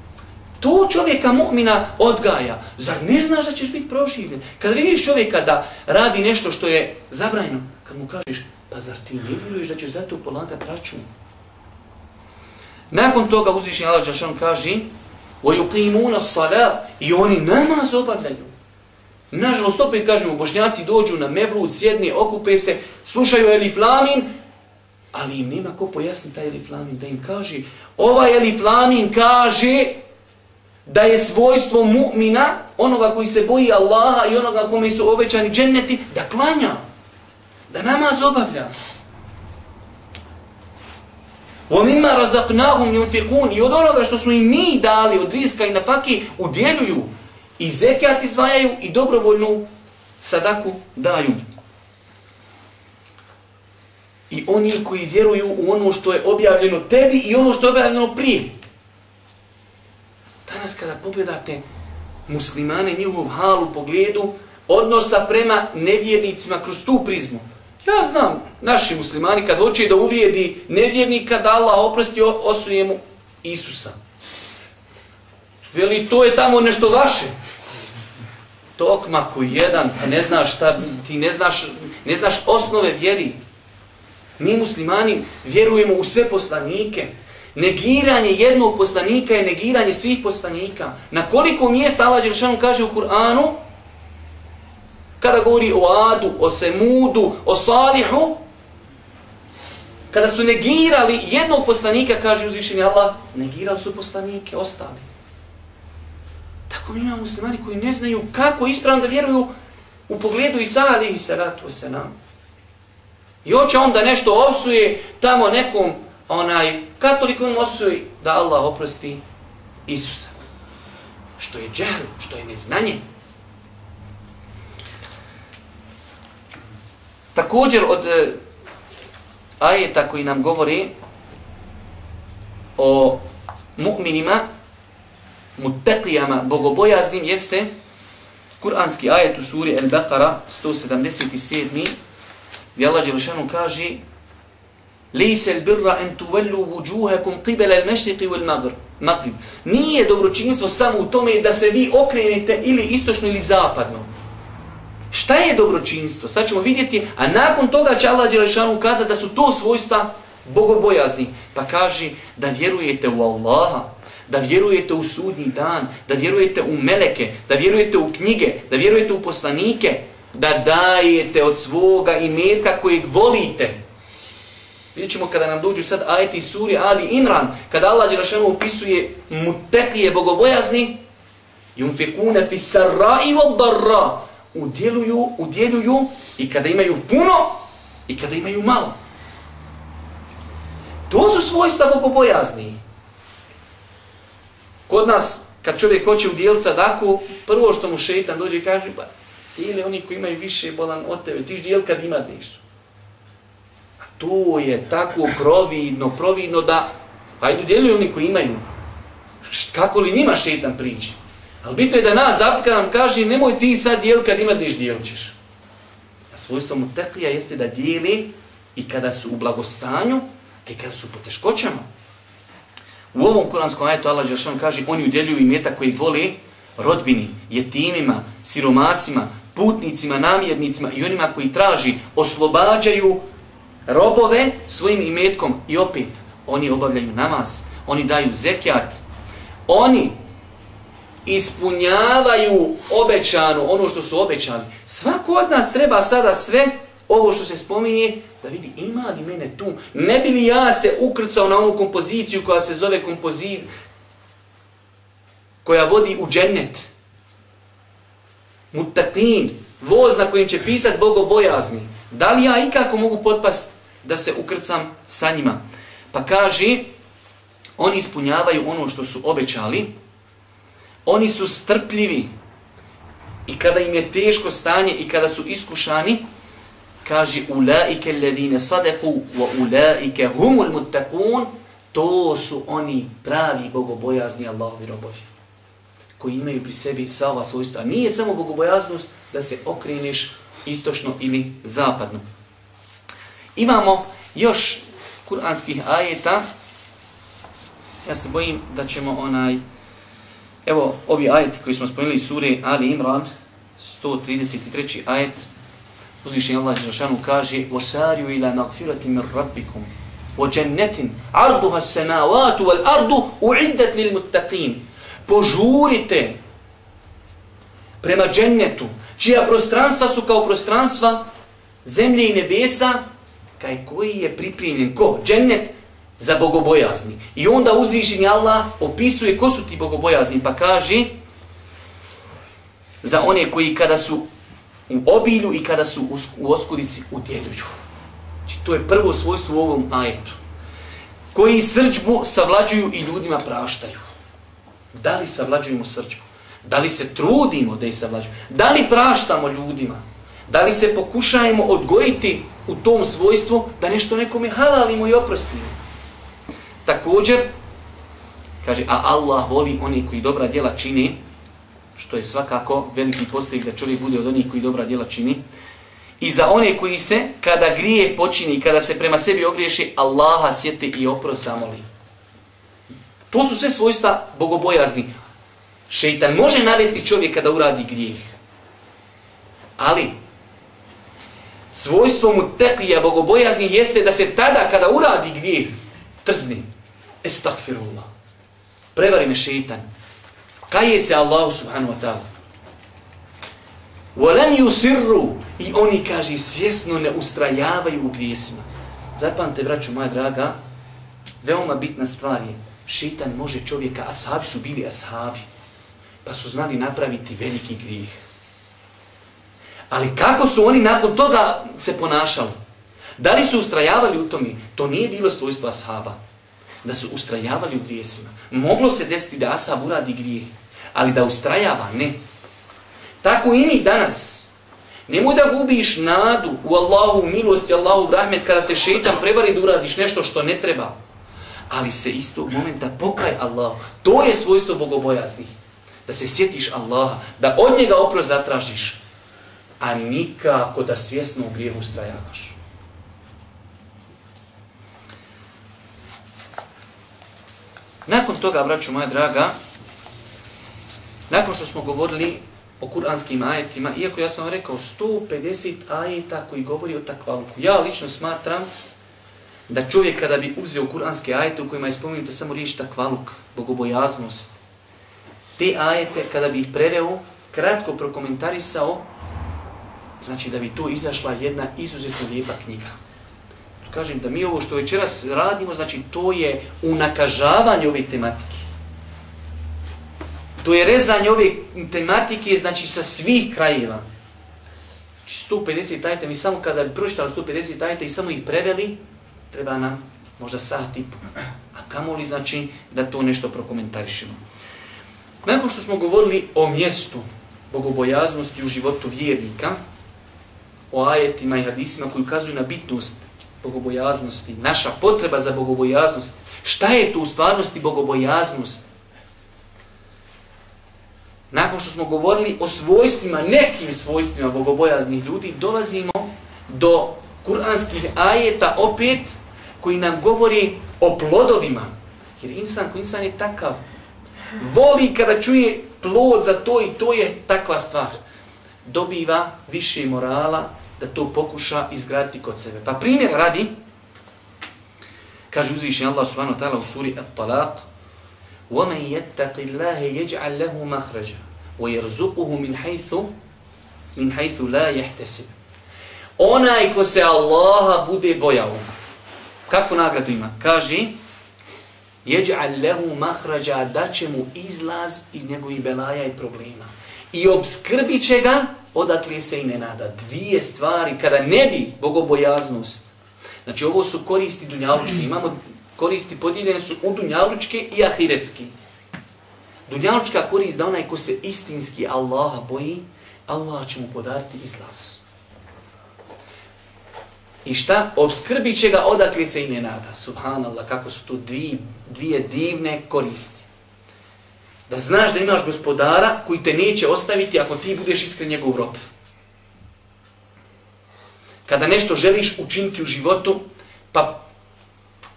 To čovjeka mu'mina odgaja. Zar ne znaš da ćeš biti proživljen? Kad vidiš čovjeka da radi nešto što je zabrajno, kad mu kažeš, pa zar ti ne vjeruješ da ćeš za to polagati račun? Nakon toga uzvišnji Allah Đašan kaže, وَيُقِيمُونَ الصَّلَا I oni namaz obavljaju. Nažalost, opet kažemo, bošnjaci dođu na mevlu, sjedne, okupe se, slušaju Elif Lamin, ali im nema ko pojasni taj Elif Lamin, da im kaže, ovaj Elif Lamin kaže, da je svojstvo mu'mina, onoga koji se boji Allaha i onoga kome su obećani dženneti, da klanja, da namaz obavlja. وَمِمَّا رَزَقْنَاهُمْ يُنْفِقُونَ I od onoga što smo im mi dali od rizka i nafaki, udjeljuju i zekijat izvajaju i dobrovoljnu sadaku daju. I oni koji vjeruju u ono što je objavljeno tebi i ono što je objavljeno prije. Danas kada pogledate muslimane njihov hal u pogledu odnosa prema nevjernicima kroz tu prizmu. Ja znam, naši muslimani kad hoće da uvrijedi nevjernika da Allah oprosti osuje mu Isusa. Veli, to je tamo nešto vaše. Tokmaku jedan, a ne znaš šta, ti ne znaš, ne znaš osnove vjeri. Mi muslimani vjerujemo u sve poslanike. Negiranje jednog poslanika je negiranje svih poslanika. Na koliko mjesta Allah Đelšanu kaže u Kur'anu, kada govori o Adu, o Semudu, o Salihu, kada su negirali jednog poslanika, kaže uzvišeni Allah, negirali su poslanike, ostali. Tako mi imamo muslimani koji ne znaju kako ispravno da vjeruju u pogledu Isa alihi salatu wasalam. I hoće onda nešto opsuje tamo nekom onaj katolik on osvoji da Allah oprosti Isusa. Što je džehl, što je neznanje. Također od e, ajeta koji nam govori o mu'minima, muteklijama, bogobojaznim, jeste kuranski ajet u suri El-Baqara 177. gdje Allah Đelešanu kaže Lejse il birra en tuvellu vujuhakum qibela l-mešriqi wal-maghrib. Nije dobročinstvo samo u tome da se vi okrenete ili istočno ili zapadno. Šta je dobročinstvo? Sad ćemo vidjeti, a nakon toga će Allah Đelešanu ukazati da su to svojstva bogobojazni. Pa kaže da vjerujete u Allaha, da vjerujete u sudnji dan, da vjerujete u meleke, da vjerujete u knjige, da vjerujete u poslanike, da dajete od svoga imetka kojeg volite. Vidjet ćemo kada nam dođu sad ajeti suri Ali Imran, kada Allah Đerašanu upisuje mutekije bogobojazni, yunfikune fi sarra'i wal darra, udjeluju, udjeluju i kada imaju puno i kada imaju malo. To su svojstva bogobojazni. Kod nas, kad čovjek hoće udjeliti sadaku, prvo što mu šeitan dođe i kaže, ba, ili oni koji imaju više bolan od tebe, tiš dijel kad ima deš. To je tako providno, providno da, hajdu djeluju oni koji imaju. Kako li njima šetan priđe? Ali bitno je da nas Afrika nam kaže, nemoj ti sad dijel kad ima deš, ćeš. A svojstvo mu teklija jeste da dijeli i kada su u blagostanju, a i kada su po teškoćama. U ovom kuranskom ajetu Allah Đelšan kaže oni udjeljuju imeta koji vole rodbini, jetimima, siromasima, putnicima, namjernicima i onima koji traži, oslobađaju robove svojim imetkom i opet oni obavljaju namaz, oni daju zekjat, oni ispunjavaju obećano, ono što su obećali. Svako od nas treba sada sve ovo što se spominje, da vidi ima li mene tu. Ne bi li ja se ukrcao na onu kompoziciju koja se zove kompozit, koja vodi u džennet. Mutatin, voz na kojim će pisat bogobojazni. Da li ja ikako mogu potpast da se ukrcam sa njima? Pa kaže, oni ispunjavaju ono što su obećali, oni su strpljivi i kada im je teško stanje i kada su iskušani, kaže ulaike alladine sadeku wa ulaike humul muttaqun to su oni pravi bogobojazni Allahovi robovi koji imaju pri sebi sva ova svojstva. Nije samo bogobojaznost da se okreneš istočno ili zapadno. Imamo još kuranskih ajeta. Ja se bojim da ćemo onaj... Evo, ovi ajeti koji smo spomenuli sure Ali Imran, 133. ajet. Uzvišen Allah Žešanu kaže وَسَارِيُوا إِلَى مَغْفِرَةٍ مِنْ رَبِّكُمْ وَجَنَّةٍ عَرْضُهَا السَّمَاوَاتُ وَالْأَرْضُ اُعِدَّتْ لِلْمُتَّقِينَ Požurite prema džennetu, čija prostranstva su kao prostranstva zemlje i nebesa, kaj koji je pripremljen, ko? Džennet za bogobojazni. I onda uzvišen Allah opisuje ko su ti bogobojazni, pa kaže za one koji kada su u obilju i kada su u oskudici udjeljuju. Znači, to je prvo svojstvo u ovom ajetu. Koji srđbu savlađuju i ljudima praštaju. Da li savlađujemo srđbu? Da li se trudimo da ih savlađujemo? Da li praštamo ljudima? Da li se pokušajemo odgojiti u tom svojstvu da nešto nekome halalimo i oprostimo? Također, kaže, a Allah voli oni koji dobra djela čini, što je svakako veliki postavik da čovjek bude od onih koji dobra djela čini. I za one koji se, kada grije počini, kada se prema sebi ogriješi, Allaha sjeti i oprost samoli. To su sve svojstva bogobojazni. Šeitan može navesti čovjeka da uradi grijeh. Ali, svojstvo mu teklija bogobojazni jeste da se tada kada uradi gdje trzni. Estagfirullah. Prevari me šeitan. Kaje se Allahu subhanu wa ta'ala. Volem ju. I oni, kaže, svjesno ne ustrajavaju u grijesima. Zapamte, braću moja draga, veoma bitna stvar je, šeitan može čovjeka, ashabi su bili ashabi, pa su znali napraviti veliki grijeh. Ali kako su oni nakon toga se ponašali? Da li su ustrajavali u tome? To nije bilo svojstvo ashaba da su ustrajavali u grijesima. Moglo se desiti da Asab uradi grijeh, ali da ustrajava, ne. Tako i mi danas, Nemoj da gubiš nadu u Allahu, u milosti, Allahu, u rahmet, kada te šeitan prevari da uradiš nešto što ne treba. Ali se istog momenta pokaj Allah. To je svojstvo bogobojaznih. Da se sjetiš Allaha, da od njega oprost zatražiš, a nikako da svjesno u grijevu strajavaš. Nakon toga, braću moja draga, nakon što smo govorili o kuranskim ajetima, iako ja sam vam rekao 150 ajeta koji govori o takvaluku, ja lično smatram da čovjek kada bi uzeo kuranske ajete u kojima je spomenuto samo riječ takvaluk, bogobojaznost, te ajete kada bi ih preveo, kratko prokomentarisao, znači da bi to izašla jedna izuzetno lijepa knjiga. Kažem da mi ovo što večeras radimo, znači to je unakažavanje ove tematike. To je rezanje ove tematike, znači sa svih krajeva. Znači 150 tajta, mi samo kada bi pročitali 150 tajta i samo ih preveli, treba nam možda sat i po. A kamoli znači da to nešto prokomentarišemo. Nakon što smo govorili o mjestu bogobojaznosti u životu vjernika, o ajetima i hadisima koji ukazuju na bitnost bogobojaznosti, naša potreba za bogobojaznost, šta je to u stvarnosti bogobojaznost? Nakon što smo govorili o svojstvima, nekim svojstvima bogobojaznih ljudi, dolazimo do kuranskih ajeta opet koji nam govori o plodovima. Jer insan, ko insan je takav, voli kada čuje plod za to i to je takva stvar. Dobiva više morala da to pokuša izgraditi kod sebe. Pa primjer radi, kaže uzvišen Allah subhanahu wa ta'ala u suri At-Talaq, وَمَنْ يَتَّقِ اللَّهِ يَجْعَلْ لَهُ مَخْرَجًا وَيَرْزُقُهُ مِنْ حَيْثُ مِنْ حَيْثُ لَا يَحْتَسِبُ Onaj ko se Allaha bude bojao, kakvu nagradu ima? Kaže, يَجْعَلْ لَهُ مَخْرَجًا da će mu izlaz iz njegovih belaja i problema. I obskrbit će ga odakle se i ne nada. Dvije stvari, kada ne bi bogobojaznost, znači ovo su koristi dunjalučke, imamo koristi podijeljene su u dunjalučke i ahiretski. Dunjalučka korist da onaj ko se istinski Allaha boji, Allah će mu podariti izlaz. I šta? Obskrbit će ga odakle se i ne nada. Subhanallah, kako su tu dvije, dvije divne koristi. Da znaš da imaš gospodara koji te neće ostaviti ako ti budeš iskren njegov rob. Kada nešto želiš učiniti u životu, pa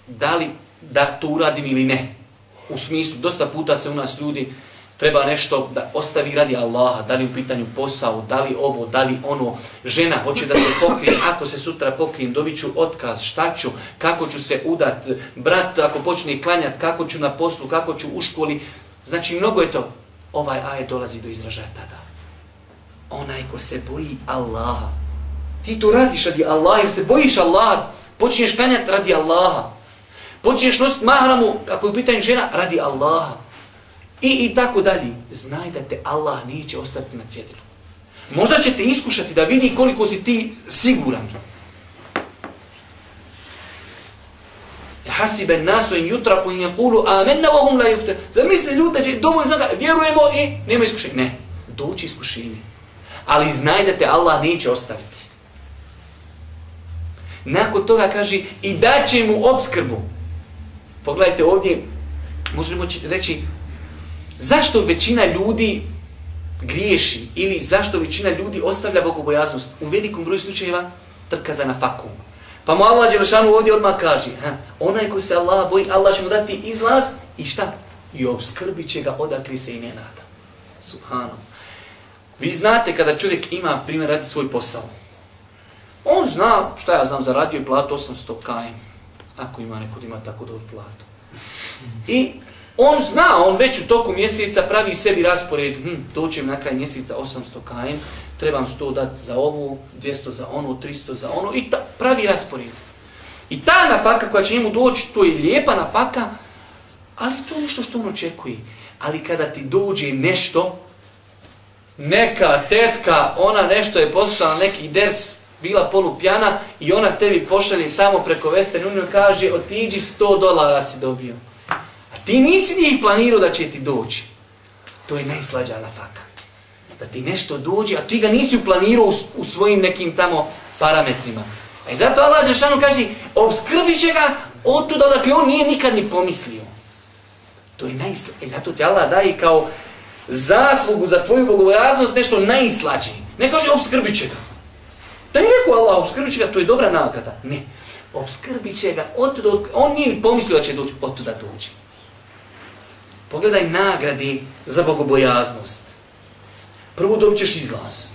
da li da to uradim ili ne. U smislu, dosta puta se u nas ljudi treba nešto da ostavi radi Allaha, da li u pitanju posao, da li ovo, da li ono, žena hoće da se pokrije, ako se sutra pokrijem, dobit ću otkaz, šta ću, kako ću se udat, brat ako počne klanjati, kako ću na poslu, kako ću u školi, Znači, mnogo je to. Ovaj ajet dolazi do izražaja tada. Onaj ko se boji Allaha. Ti to radiš radi Allaha, jer se bojiš Allaha. Počinješ kanjati radi Allaha. Počinješ nositi mahramu, kako je u pitanju žena, radi Allaha. I, I tako dalje. Znaj da te Allah neće ostati na cjedilu. Možda će te iskušati da vidi koliko si ti siguran. Hasibe nasu in jutra kun in kulu amanna wa hum la yuftan. Zamisli ljudi da će dovoljno znači vjerujemo i nema iskušenja. Ne, doći iskušenje. Ali znaj da te Allah neće ostaviti. Nakon toga kaže i daće mu obskrbu. Pogledajte ovdje, možemo reći, zašto većina ljudi griješi ili zašto većina ljudi ostavlja bogobojaznost? U velikom broju slučajeva trka za nafakom. Pa mu Allah Đelešanu ovdje odmah kaže, ha, onaj ko se Allah boji, Allah će mu dati izlaz i šta? I obskrbit će ga odakle se i ne nada. Subhanom. Vi znate kada čovjek ima, primjer, radi svoj posao. On zna, šta ja znam, zaradio i platu 800 km. Ako ima neko ima tako dobro platu. I on zna, on već u toku mjeseca pravi sebi raspored, hm, doćem na kraj mjeseca 800 km, trebam 100 dati za ovu, 200 za onu, 300 za onu i ta, pravi raspored. I ta nafaka koja će njemu doći, to je lijepa nafaka, ali to je nešto što on očekuje. Ali kada ti dođe nešto, neka tetka, ona nešto je poslušala neki ders, bila polupjana i ona tebi pošalje samo preko Western Union kaže otiđi 100 dolara si dobio. A ti nisi njih planirao da će ti doći. To je najslađa nafaka da ti nešto dođe, a ti ga nisi uplanirao u, u svojim nekim tamo parametrima. E zato Allah Đešanu kaže, obskrbit će ga od odakle on nije nikad ni pomislio. To je najsla... E zato ti Allah daje kao zaslugu za tvoju bogobojaznost nešto najslađe. Ne kaže obskrbit će ga. Da je rekao Allah, obskrbit će ga, to je dobra nagrada. Ne. Obskrbit će ga od tuda, on nije ni pomislio da će doći, od dođe. Pogledaj nagradi za bogobojaznost. Prvo dobit ćeš izlaz.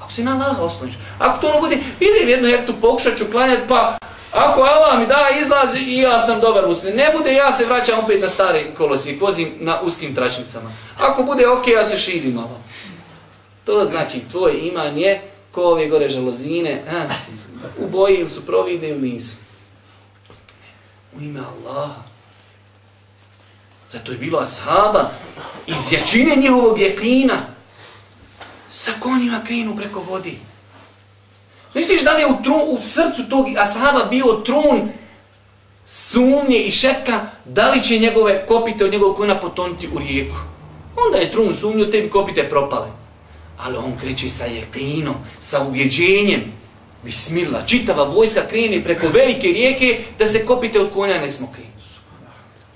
Ako se na Allaha osloniš. Ako to ono bude, idem jednu hektu pokušat ću klanjati, pa ako Allah mi da izlaz i ja sam dobar muslim. Ne bude, ja se vraćam opet na stare kolosi, pozim na uskim tračnicama. Ako bude ok, ja se širim malo. To znači, tvoj iman je ko ove gore žalozine, a, u boji ili su providne ili nisu. U ime Allaha. Zato je bilo ashaba iz jačine njihovog jekina sa konjima krenu preko vodi. Misliš da li je u, trun, u srcu tog ashaba bio trun sumnje i šetka da li će njegove kopite od njegovog kona potoniti u rijeku? Onda je trun sumnju, te kopite propale. Ali on kreće sa jekinom, sa ubjeđenjem. Bismillah, čitava vojska krene preko velike rijeke da se kopite od konja ne smokri.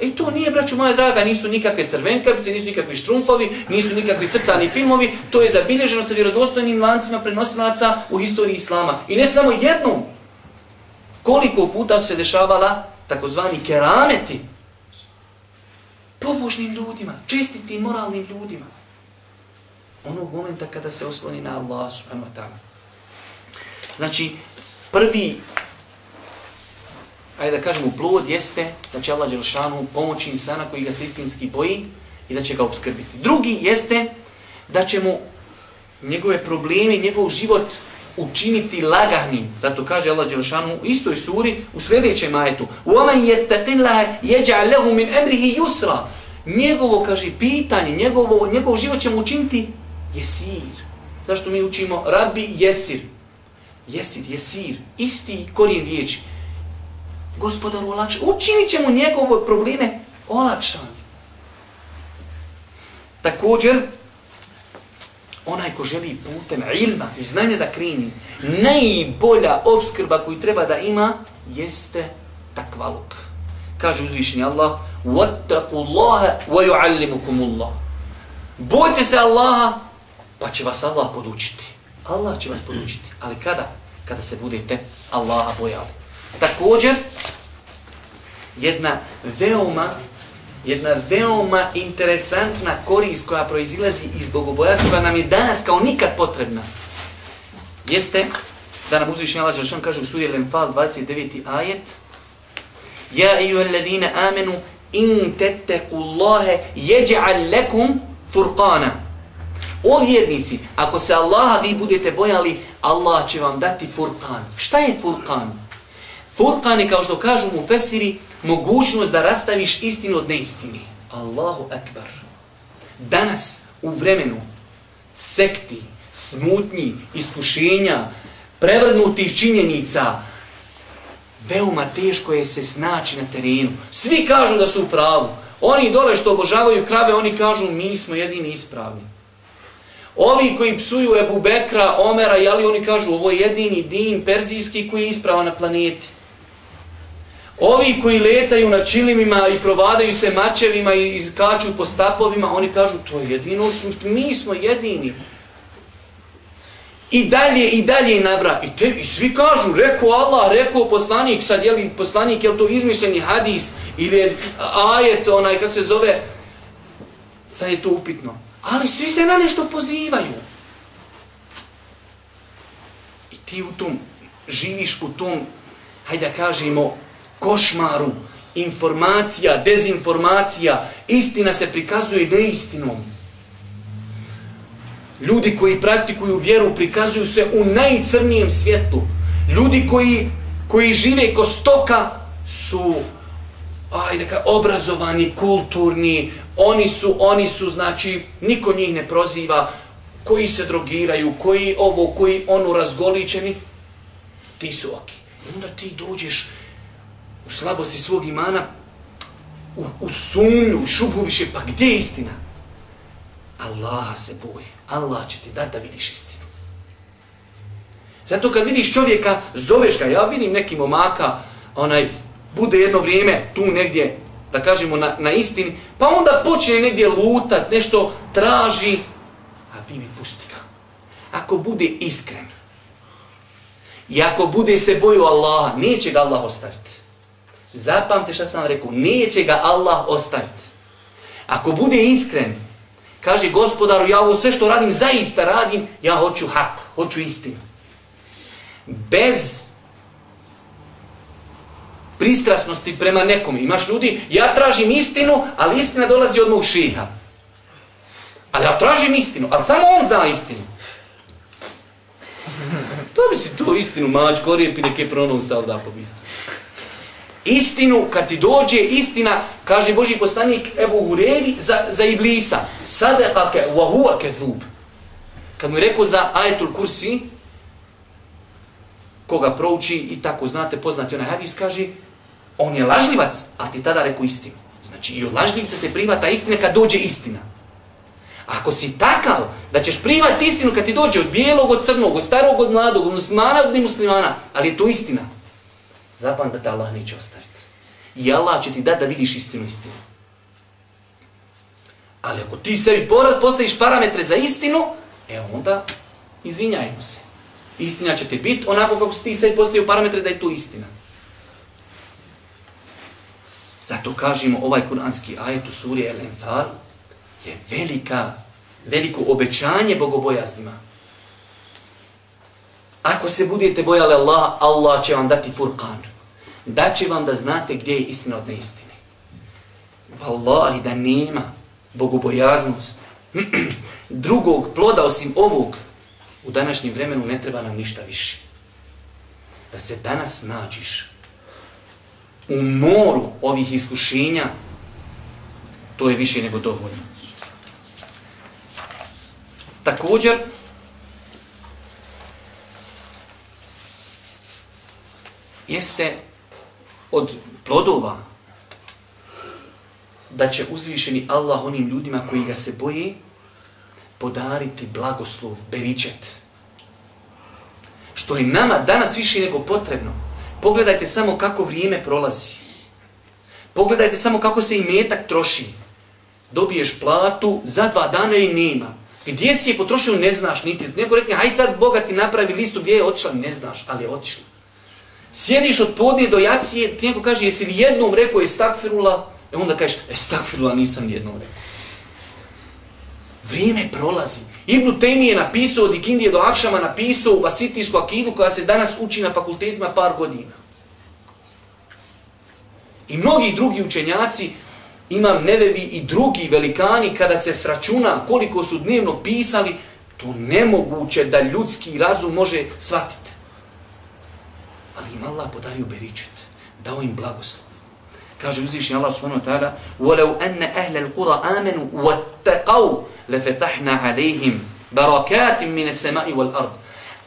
E to nije, braću moja draga, nisu nikakve crvenkavice, nisu nikakvi štrumfovi, nisu nikakvi crtani filmovi, to je zabilježeno sa vjerodostojnim lancima prenosilaca u historiji Islama. I ne samo jednom, koliko puta su se dešavala takozvani kerameti, pobožnim ljudima, čistitim moralnim ljudima. Onog momenta kada se osloni na Allah subhanahu wa ta'ala. Znači, prvi ajde da kažemo, plod jeste da će Allah Đelšanu pomoći insana koji ga se istinski boji i da će ga obskrbiti. Drugi jeste da će mu njegove probleme, njegov život učiniti lagahnim. Zato kaže Allah Đelšanu u istoj suri u sljedećem majetu وَمَنْ يَتَّقِ اللَّهَ يَجَعَ لَهُ مِنْ أَمْرِهِ يُسْرًا Njegovo, kaže, pitanje, njegovo, njegov život će mu učiniti jesir. Zašto mi učimo? Rabbi jesir. Jesir, jesir. Isti korijen riječi gospodaru olakša. Učinit će mu njegove probleme olakšanje. Također, onaj ko želi putem ilma i znanja da krini, najbolja obskrba koju treba da ima, jeste takvaluk. Kaže uzvišeni Allah, وَتَّقُوا اللَّهَ وَيُعَلِّمُكُمُ اللَّهُ Bojte se Allaha, pa će vas Allah podučiti. Allah će vas podučiti. Ali kada? Kada se budete Allaha bojali. Također, jedna veoma jedna veoma interesantna korist koja proizilazi iz bogobojstva nam je danas kao nikad potrebna. Jeste da nam uzvišnji Allah Đelšan kaže u suri Lenfal 29. ajet Ja iju alladine amenu in tetteku Allahe jeđa'al lekum furqana. O vjernici, ako se Allaha vi budete bojali, Allah će vam dati furqan. Šta je furqan? Furkan je kao što kažu mu fesiri, mogućnost da rastaviš istinu od neistini. Allahu akbar. Danas, u vremenu sekti, smutnji, iskušenja, prevrnutih činjenica, veoma teško je se snaći na terenu. Svi kažu da su u pravu. Oni dole što obožavaju krave, oni kažu mi smo jedini ispravni. Ovi koji psuju Ebu Bekra, Omera, jeli oni kažu ovo je jedini din perzijski koji je ispravan na planeti. Ovi koji letaju na čilimima i provadaju se mačevima i izkaču po stapovima, oni kažu to je jedino, mi smo jedini. I dalje, i dalje nabra. I, te, I svi kažu, rekao Allah, rekao poslanik, sad je li poslanik, je li to izmišljeni hadis, ili je ajet, onaj, kako se zove, sad je to upitno. Ali svi se na nešto pozivaju. I ti u tom, živiš u tom, hajde da kažemo, košmaru, informacija, dezinformacija, istina se prikazuje neistinom. Ljudi koji praktikuju vjeru prikazuju se u najcrnijem svijetu. Ljudi koji, koji žive ko stoka su aj, neka, obrazovani, kulturni, oni su, oni su, znači, niko njih ne proziva, koji se drogiraju, koji ovo, koji ono razgoličeni, ti su oki. Onda ti dođeš, u slabosti svog imana, u, u sumnju, u šubu više, pa gdje je istina? Allaha se boji. Allah će ti dati da vidiš istinu. Zato kad vidiš čovjeka, zoveš ga, ja vidim neki momaka, onaj, bude jedno vrijeme tu negdje, da kažemo, na, na istini, pa onda počne negdje lutat, nešto traži, a bi mi pusti ga. Ako bude iskren, i ako bude se boju Allaha, neće ga Allah ostaviti. Zapamte što sam rekao, neće ga Allah ostaviti. Ako bude iskren, kaže gospodaru, ja ovo sve što radim, zaista radim, ja hoću hak, hoću istinu. Bez pristrasnosti prema nekom. Imaš ljudi, ja tražim istinu, ali istina dolazi od mog šiha. Ali ja tražim istinu, ali samo on zna istinu. To pa bi si tu istinu, mač, korijep i neke pronom sa da po istinu istinu, kad ti dođe istina, kaže Boži poslanik Ebu Hureri za, za Iblisa, sadekake wa huwa kezub. Kad mu je rekao za ajetul kursi, koga prouči i tako znate, poznati onaj hadis, kaže, on je lažljivac, a ti tada rekao istinu. Znači, i od lažljivca se privata istina kad dođe istina. Ako si takav da ćeš privati istinu kad ti dođe od bijelog, od crnog, od starog, od mladog, od muslimana, od muslimana, ali je to istina zapam da te Allah neće ostaviti. I Allah će ti dati da vidiš istinu istinu. Ali ako ti sebi porad postaviš parametre za istinu, e onda izvinjajmo se. Istina će ti biti onako kako si ti sebi postavio parametre da je to istina. Zato kažemo ovaj kuranski ajet u suri El Enfal je velika, veliko obećanje bogobojaznima. Ako se budete bojali Allah, Allah će vam dati furkan. Daće vam da znate gdje je istina od neistine. Wallahi da nema bogobojaznost. Drugog ploda osim ovog u današnjem vremenu ne treba nam ništa više. Da se danas nađiš u moru ovih iskušenja, to je više nego dovoljno. Također, jeste od plodova da će uzvišeni Allah onim ljudima koji ga se boje podariti blagoslov, beričet. Što je nama danas više nego potrebno. Pogledajte samo kako vrijeme prolazi. Pogledajte samo kako se i metak troši. Dobiješ platu, za dva dana i nema. Gdje si je potrošio, ne znaš niti. Neko rekne, hajde sad Boga ti napravi listu gdje je otišla, ne znaš, ali je otišla. Sjediš od podnije do jacije, ti neko kaže, jesi li jednom rekao estakfirula? E onda kažeš, estakfirula nisam jednom rekao. Vrijeme prolazi. Ibn Temi je napisao od Ikindije do Akšama, napisao vasitijsku akidu koja se danas uči na fakultetima par godina. I mnogi drugi učenjaci, imam nevevi i drugi velikani, kada se sračuna koliko su dnevno pisali, to nemoguće da ljudski razum može shvatiti ali im Allah podario beričet, dao im blagoslov. Kaže uzvišnji Allah subhanahu wa ta'ala وَلَوْ أَنَّ أَهْلَ الْقُرَى آمَنُوا وَاتَّقَوْا لَفَتَحْنَا عَلَيْهِمْ بَرَكَاتٍ مِنَ السَّمَاءِ وَالْأَرْضِ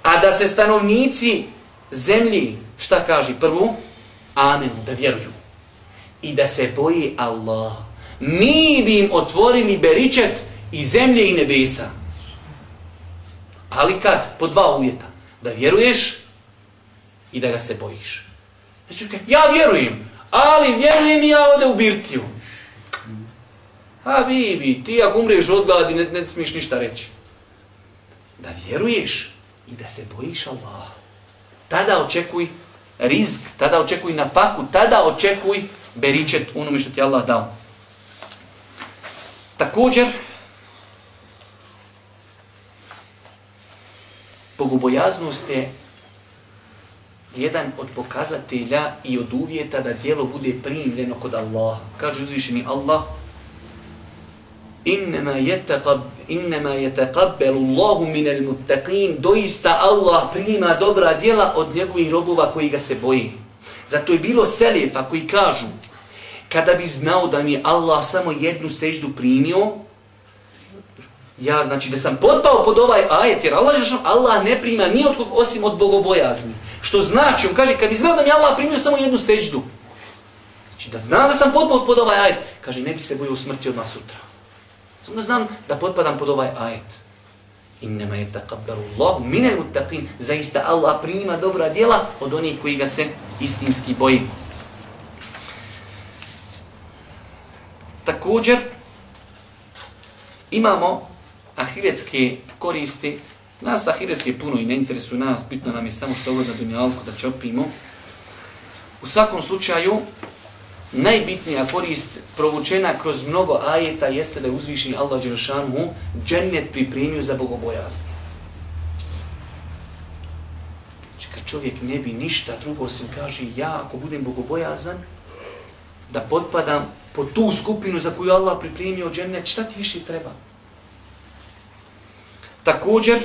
A da se stanovnici zemlji, šta kaže? Prvo, amenu, da vjeruju. I da se boji Allah. Mi bi im otvorili beričet i zemlje i nebesa. Ali kad? Po dva uvjeta. Da vjeruješ i da ga se bojiš. Znači, ja vjerujem, ali vjerujem i ja ode u birtiju. A bibi, ti ako umreš od gladi, ne, ne smiješ ništa reći. Da vjeruješ i da se bojiš Allah. Tada očekuj rizk, tada očekuj nafaku, tada očekuj beričet onome što ti Allah dao. Također, bogobojaznost je jedan od pokazatelja i od uvjeta da djelo bude primljeno kod Allaha. Kaže uzvišeni Allah, innama yataqab yataqabbalu Allahu min almuttaqin doista Allah prima dobra djela od njegovih robova koji ga se boje. Zato je bilo selefa koji kažu kada bi znao da mi Allah samo jednu seždu primio ja znači da sam potpao pod ovaj ajet jer Allah, Allah ne prima ni od kog osim od bogobojazni. Što znači, on kaže, kad bi znao da mi Allah primio samo jednu seđdu, znači da znam da sam potpuno pod ovaj ajet, kaže, ne bi se bojio smrti odmah sutra. Samo da znam da potpadam pod ovaj ajet. Innama yataqabbalu Allahu minel muttaqin. Zaista Allah prima dobra djela od onih koji ga se istinski boji. Također, imamo ahiretske koristi. Nas ahiretske puno i ne interesuju nas, bitno nam je samo što ovo na dunjalku da čopimo. U svakom slučaju, najbitnija korist provučena kroz mnogo ajeta jeste da je uzvišen Allah Đelšanu džennet pripremio za bogobojazni. Znači, kad čovjek ne bi ništa drugo osim kaže ja ako budem bogobojazan, da potpadam po tu skupinu za koju Allah pripremio džennet, šta ti više treba? Također,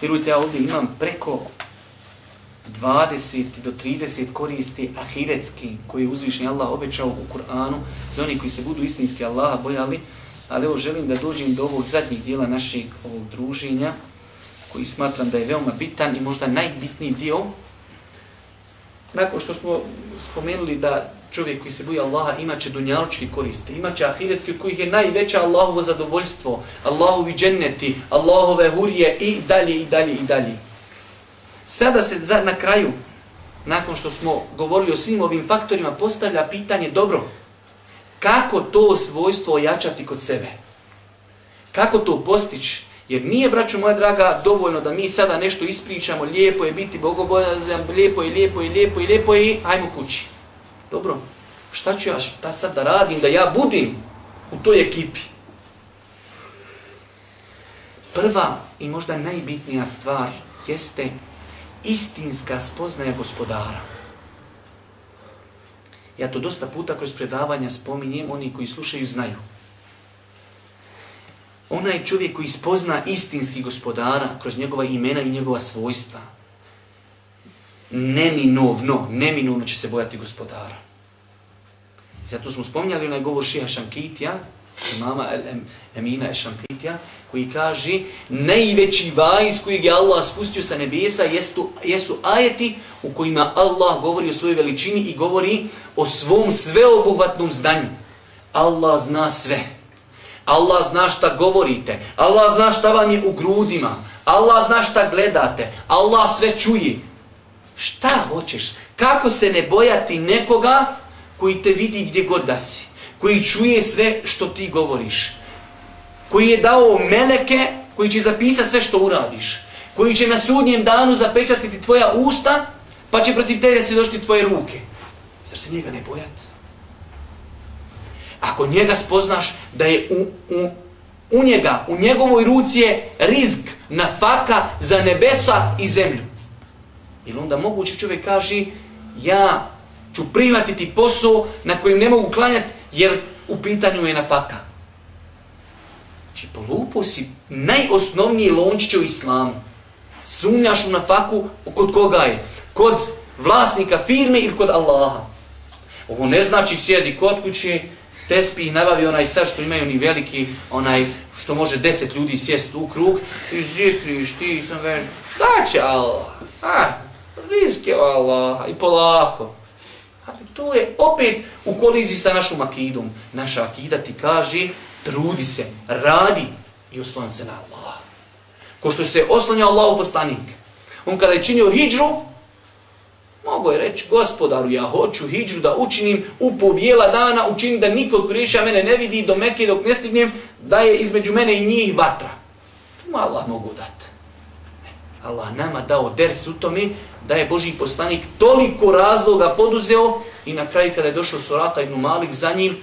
Vjerujte, ja ovdje imam preko 20 do 30 koristi ahiretski koji je uzvišnji Allah obećao u Kur'anu za oni koji se budu istinski Allaha bojali. Ali evo želim da dođem do ovog zadnjih dijela našeg ovog druženja koji smatram da je veoma bitan i možda najbitniji dio. Nakon što smo spomenuli da čovjek koji se boji Allaha imaće dunjalučki koriste, imaće ahiretski od kojih je najveće Allahovo zadovoljstvo, Allahovi dženneti, Allahove hurije i dalje i dalje i dalje. Sada se za, na kraju, nakon što smo govorili o svim ovim faktorima, postavlja pitanje, dobro, kako to svojstvo ojačati kod sebe? Kako to postići? Jer nije, braćo moja draga, dovoljno da mi sada nešto ispričamo, lijepo je biti bogobojazan, lijepo je, lijepo je, lijepo je, lijepo je i hajmo kući. Dobro, šta ću ja šta sad da radim, da ja budim u toj ekipi? Prva i možda najbitnija stvar jeste istinska spoznaja gospodara. Ja to dosta puta kroz predavanja spominjem, oni koji slušaju znaju. Onaj čovjek koji spozna istinski gospodara kroz njegova imena i njegova svojstva, neminovno, neminovno će se bojati gospodara. Zato smo spominjali onaj govor Šija Šankitija, mama El Emina Šankitija, koji kaže najveći vajs kojeg je Allah spustio sa nebesa jesu, jesu ajeti u kojima Allah govori o svojoj veličini i govori o svom sveobuhvatnom zdanju. Allah zna sve. Allah zna šta govorite. Allah zna šta vam je u grudima. Allah zna šta gledate. Allah sve čuje. Šta hoćeš? Kako se ne bojati nekoga koji te vidi gdje god da si? Koji čuje sve što ti govoriš? Koji je dao meleke koji će zapisati sve što uradiš? Koji će na sudnjem danu zapečatiti tvoja usta pa će protiv tebe se došti tvoje ruke? Zar se njega ne bojati? Ako njega spoznaš da je u, u, u njega, u njegovoj ruci je rizg, na faka za nebesa i zemlju. Jer onda moguće čovjek kaže, ja ću privatiti posao na kojem ne mogu klanjati, jer u pitanju je nafaka. Znači, polupo si najosnovniji lončiće u islamu. Sumnjaš u nafaku kod koga je? Kod vlasnika firme ili kod Allaha? Ovo ne znači sjedi kod kuće, tespi i nabavi onaj sad što imaju ni veliki, onaj što može deset ljudi sjesti u krug, i zikriš, ti sam već, šta će Allah, Ah, rizke Allaha i polako. Ali to je opet u koliziji sa našom akidom. Naša akida ti kaže, trudi se, radi i oslon se na Allah. Ko što se oslonja Allahu poslanik. On kada je činio hijđru, mogo je reći, gospodaru, ja hoću hijđru da učinim u pobijela dana, učinim da nikog griša mene ne vidi do meke dok ne stignem, da je između mene i njih vatra. To Allah mogu dati. Allah nama dao ders u tome da je Boži poslanik toliko razloga poduzeo i na kraju kada je došao Surata ibn Malik za njim,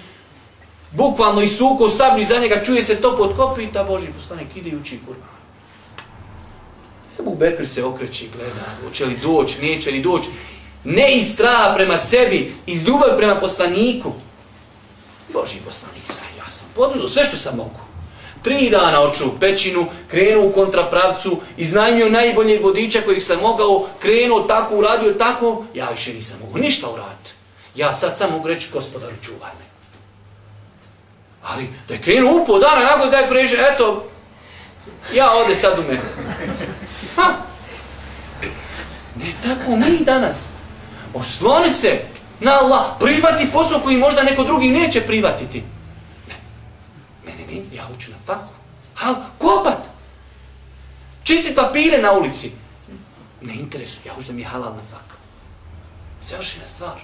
bukvalno i suko sabri za njega, čuje se to pod kopu i ta Boži poslanik ide i uči Kur'an. Ebu Bekr se okreće i gleda, hoće li doći, neće li doći. Ne iz straha prema sebi, iz ljubavi prema poslaniku. Boži poslanik, ja sam poduzeo sve što sam mogu. Tri dana oču u pećinu, krenuo u kontrapravcu, iznajmio najbolje vodiča kojih sam mogao, krenuo tako, uradio tako, ja više nisam mogu ništa uraditi. Ja sad sam mogu reći, gospodaru, čuvaj me. Ali da je krenuo upo dana, nakon da je preže, eto, ja ode sad u mene. Ha! Ne tako mi danas. Osloni se na Allah. Prihvati posao koji možda neko drugi neće prihvatiti. Ne. Ne, ja uču na faku. Hal, kopat. Čisti papire na ulici. Ne interesuje, ja uču da mi je halal na faku. Završena stvar.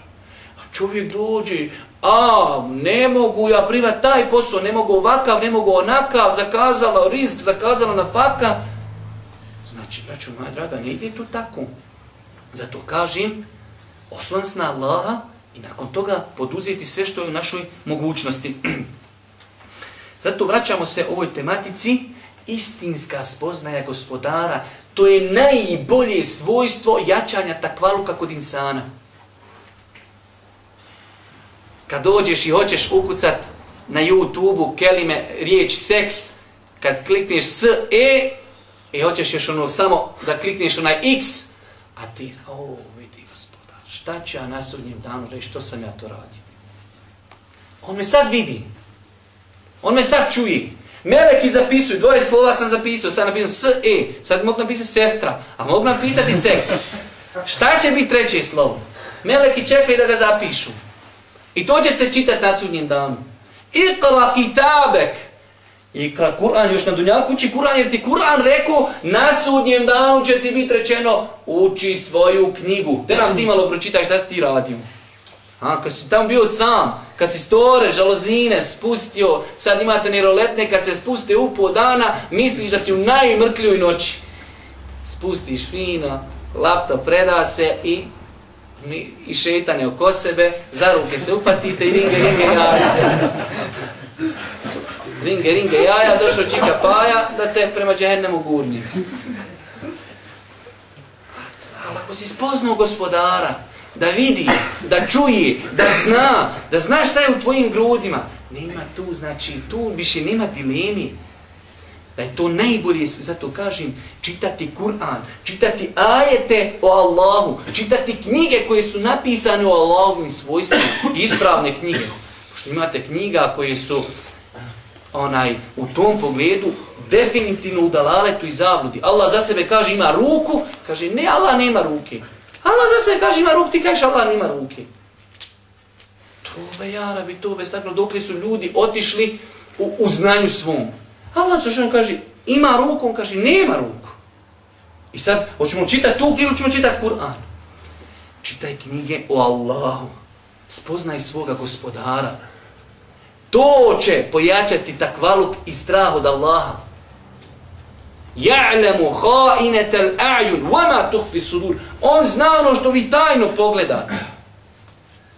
A čovjek dođe, a ne mogu ja privat taj posao, ne mogu ovakav, ne mogu onakav, zakazala risk, zakazala na faka. Znači, braću moja draga, ne ide tu tako. Zato kažem, oslovan na Allaha i nakon toga poduzeti sve što je u našoj mogućnosti. Zato vraćamo se ovoj tematici, istinska spoznaja gospodara, to je najbolje svojstvo jačanja takvaluka kod insana. Kad dođeš i hoćeš ukucat na YouTube-u kelime riječ seks, kad klikneš s, e, i hoćeš još ono samo da klikneš onaj x, a ti, o, vidi gospodar, šta ću ja na sudnjem danu reći, što sam ja to radio? On me sad vidi. On me sad čuje. Meleki zapisuju, dvoje slova sam zapisao, sad napisao s, e, sad mogu napisati sestra, a mogu napisati seks. Šta će biti treće slovo? Meleki čekaju da ga zapišu. I to će se čitati na sudnjem danu. Iqra kitabek. Iqra Kur'an, još na dunjalku uči Kur'an, jer ti Kur'an rekao, na sudnjem danu će ti biti rečeno, uči svoju knjigu. Te nam ti malo pročitaj šta si ti radio. A, kad si tam bio sam, kad si store, žalozine spustio, sad imate niroletne, kad se spuste u po dana, misliš da si u najmrkljoj noći. Spustiš fino, laptop preda se i i šetane oko sebe, za ruke se upatite i ringe, ringe, jaja. Ringe, ringe, jaja, došao čika paja da te prema džehennemu gurni. Ali ako si spoznao gospodara, da vidi, da čuje, da zna, da zna šta je u tvojim grudima, nema tu, znači, tu više nema dilemi. Da je to najbolje, zato kažem, čitati Kur'an, čitati ajete o Allahu, čitati knjige koje su napisane o Allahovim svojstvima, ispravne knjige. Pošto imate knjiga koje su onaj u tom pogledu definitivno u dalaletu i zabludi. Allah za sebe kaže ima ruku, kaže ne, Allah nema ruke. Allah za sebe kaže ima ruku, ti kažeš Allah nema ruke. Tobe, jarabi, tobe, stakle, dok li su ljudi otišli u, u znanju svom. Allah za što kaže, ima ruku, on kaže, nema ruku. I sad, hoćemo čitati tu ili ćemo čitati Kur'an? Čitaj knjige o Allahu. Spoznaj svoga gospodara. To će pojačati takvaluk i strah od Allaha. Ja'lamu kha'inatal a'yun wa ma tukhfi sudur. On zna ono što vi tajno pogledate.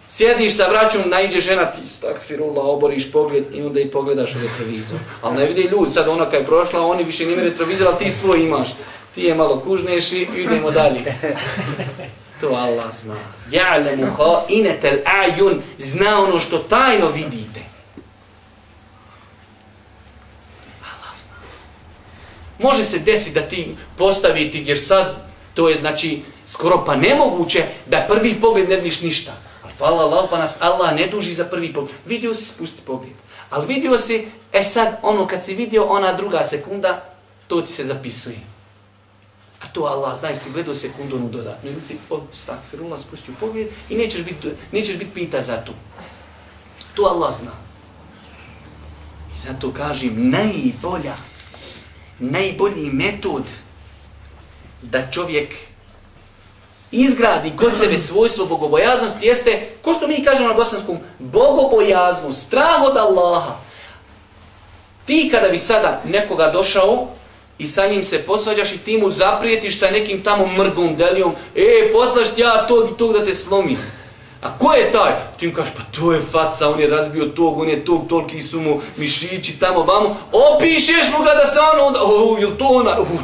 Sjediš sa braćom, najđe žena ti, stakfirullah, oboriš pogled i onda i pogledaš u retrovizor. Ali ne vidi ljudi, sad ona kad je prošla, oni više nime retrovizor, ali ti svoj imaš. Ti je malo kužneš i idemo dalje. To Allah zna. Ja'lamu kha'inatal a'yun, zna ono što tajno vidite. Allah zna. Može se desiti da ti postaviti, jer sad to je znači skoro pa nemoguće da prvi pogled ne vidiš ništa. Hvala Allah, pa nas Allah ne duži za prvi pogled. Vidio si, spusti pogled. Ali vidio si, e sad, ono, kad si vidio ona druga sekunda, to ti se zapisuje. A to Allah zna, si gledao sekundu onu dodatnu. Ili si, o, stakfirullah, spustio pogled i nećeš biti nećeš bit pita za to. To Allah zna. I zato kažem, najbolja, najbolji metod da čovjek izgradi kod sebe svojstvo bogobojaznosti jeste, ko što mi kažemo na bosanskom, bogobojaznu, strah od Allaha. Ti kada bi sada nekoga došao i sa njim se posvađaš i ti mu zaprijetiš sa nekim tamo mrgom, delijom, e, poslaš ti ja tog i tog da te slomi. A ko je taj? Ti mu kažeš, pa to je faca, on je razbio tog, on je tog, toliki su mu mišići tamo, vamo. Opišeš mu ga da se ono onda, o, je to ona? Uh,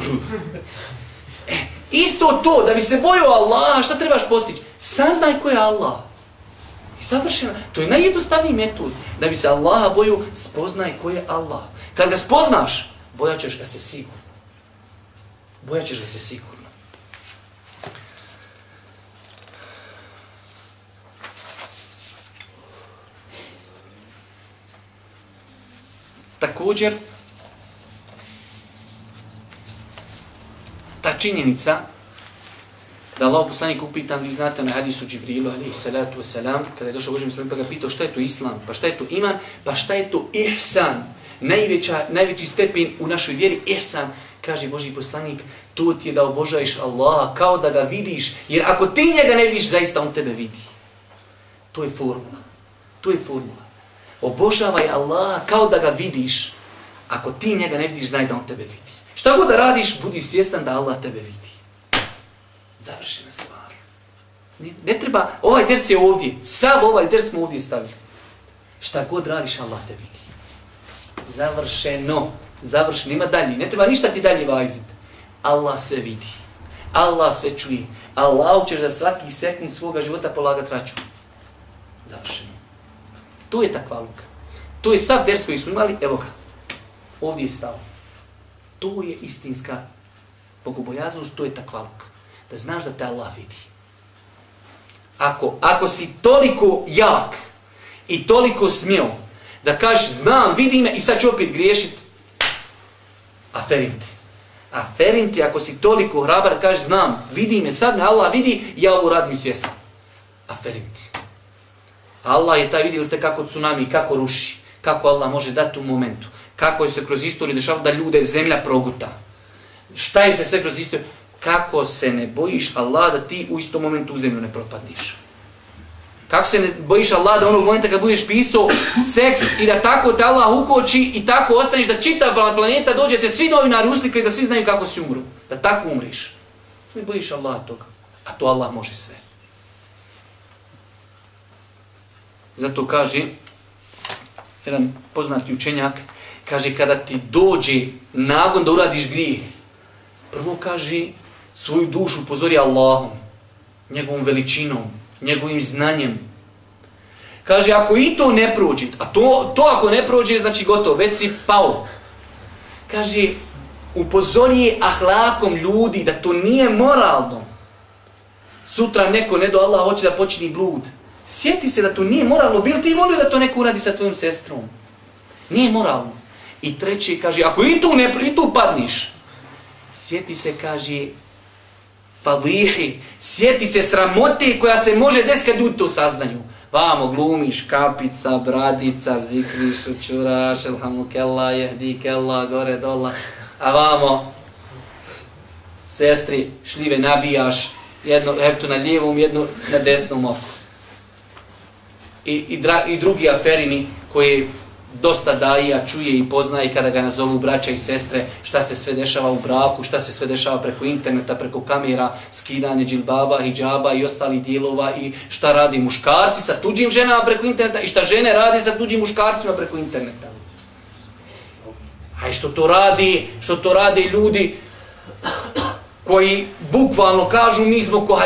Isto to, da bi se bojio Allaha, šta trebaš postići? Saznaj ko je Allah. I savršeno. To je najjednostavniji metod. Da bi se Allaha bojio, spoznaj ko je Allah. Kad ga spoznaš, bojaćeš ga se sigurno. Bojaćeš ga se sigurno. Također, ta činjenica Kada Allah poslanik upitan, vi znate na hadisu Džibrilu, alaihi salatu wasalam, kada je došao Božim Islam, pa ga pitao šta je to Islam, pa šta je to iman, pa šta je to ihsan, najveća, najveći stepen u našoj vjeri, ihsan, kaže Boži poslanik, to ti je da obožaješ Allaha kao da ga vidiš, jer ako ti njega ne vidiš, zaista on tebe vidi. To je formula. To je formula. Obožavaj Allaha kao da ga vidiš. Ako ti njega ne vidiš, znaj da on tebe vidi. Šta god da radiš, budi svjestan da Allah tebe vidi. Završena stvar. Ne, ne treba, ovaj ders je ovdje. Sav ovaj ders smo ovdje stavili. Šta god radiš, Allah te vidi. Završeno. Završeno. Ima dalje. Ne treba ništa ti dalje vajzit. Allah sve vidi. Allah sve čuje. Allah ćeš za svaki sekund svoga života polagat račun. Završeno. To je takva luka. To je sav ders koji smo imali. Evo ga. Ovdje je stao. To je istinska bogobojaznost. To je takva luka. Da znaš da te Allah vidi. Ako, ako si toliko jak i toliko smio da kažeš znam, vidi me i sad ću opet griješit, aferim ti. Aferim ti ako si toliko hrabar da kažeš znam, vidi me, sad me Allah vidi, ja ovo radim svjesno. Aferim ti. Allah je taj, vidjeli ste kako tsunami, kako ruši, kako Allah može dati u momentu, kako je se kroz istoriju dešavalo da ljude zemlja proguta. Šta je se sve kroz istoriju? Kako se ne bojiš Allah da ti u istom momentu u zemlju ne propadniš? Kako se ne bojiš Allah da onog momenta kad budeš pisao seks i da tako te Allah ukoči i tako ostaneš da čita planeta dođete svi novinari uslikaju da svi znaju kako si umru. Da tako umriš. Ne bojiš Allah toga. A to Allah može sve. Zato kaže jedan poznati učenjak, kaže kada ti dođe nagon da uradiš grije, prvo kaže svoju dušu pozori Allahom, njegovom veličinom, njegovim znanjem. Kaže, ako i to ne prođe, a to, to ako ne prođe, znači gotovo, već si pao. Kaže, upozori je ahlakom ljudi da to nije moralno. Sutra neko, ne do Allah, hoće da počini blud. Sjeti se da to nije moralno. Bil ti volio da to neko uradi sa tvojom sestrom? Nije moralno. I treći kaže, ako i tu, ne, i tu padniš, sjeti se, kaže, falihi, sjeti se sramote koja se može desiti kad ljudi to saznaju. Vamo glumiš, kapica, bradica, zikriš, učuraš, elhamu kella, jehdi kella, gore, dola. A vamo, sestri, šljive nabijaš, jedno heftu na lijevom, jedno na desnom oku. I, i, dra, i drugi aferini koji dosta daija čuje i poznaje kada ga nazovu braća i sestre šta se sve dešava u braku, šta se sve dešava preko interneta, preko kamera, skidanje džilbaba, hijjaba i ostali dijelova i šta radi muškarci sa tuđim ženama preko interneta i šta žene radi sa tuđim muškarcima preko interneta. A što to radi, što to radi ljudi koji bukvalno kažu mi smo ko.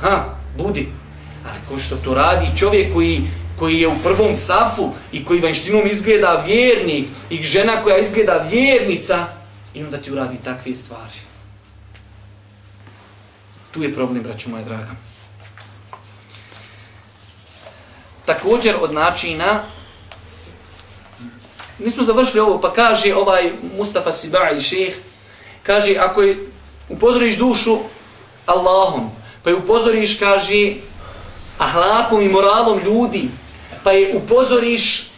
Ha, budi. Ali ko što to radi čovjek koji koji je u prvom safu i koji vanštinom izgleda vjernik i žena koja izgleda vjernica i onda ti uradi takve stvari. Tu je problem, braću moja draga. Također od načina nismo završili ovo, pa kaže ovaj Mustafa Sibai šeh, kaže ako je upozoriš dušu Allahom, pa je upozoriš, kaže, ahlakom i moralom ljudi, pa je upozoriš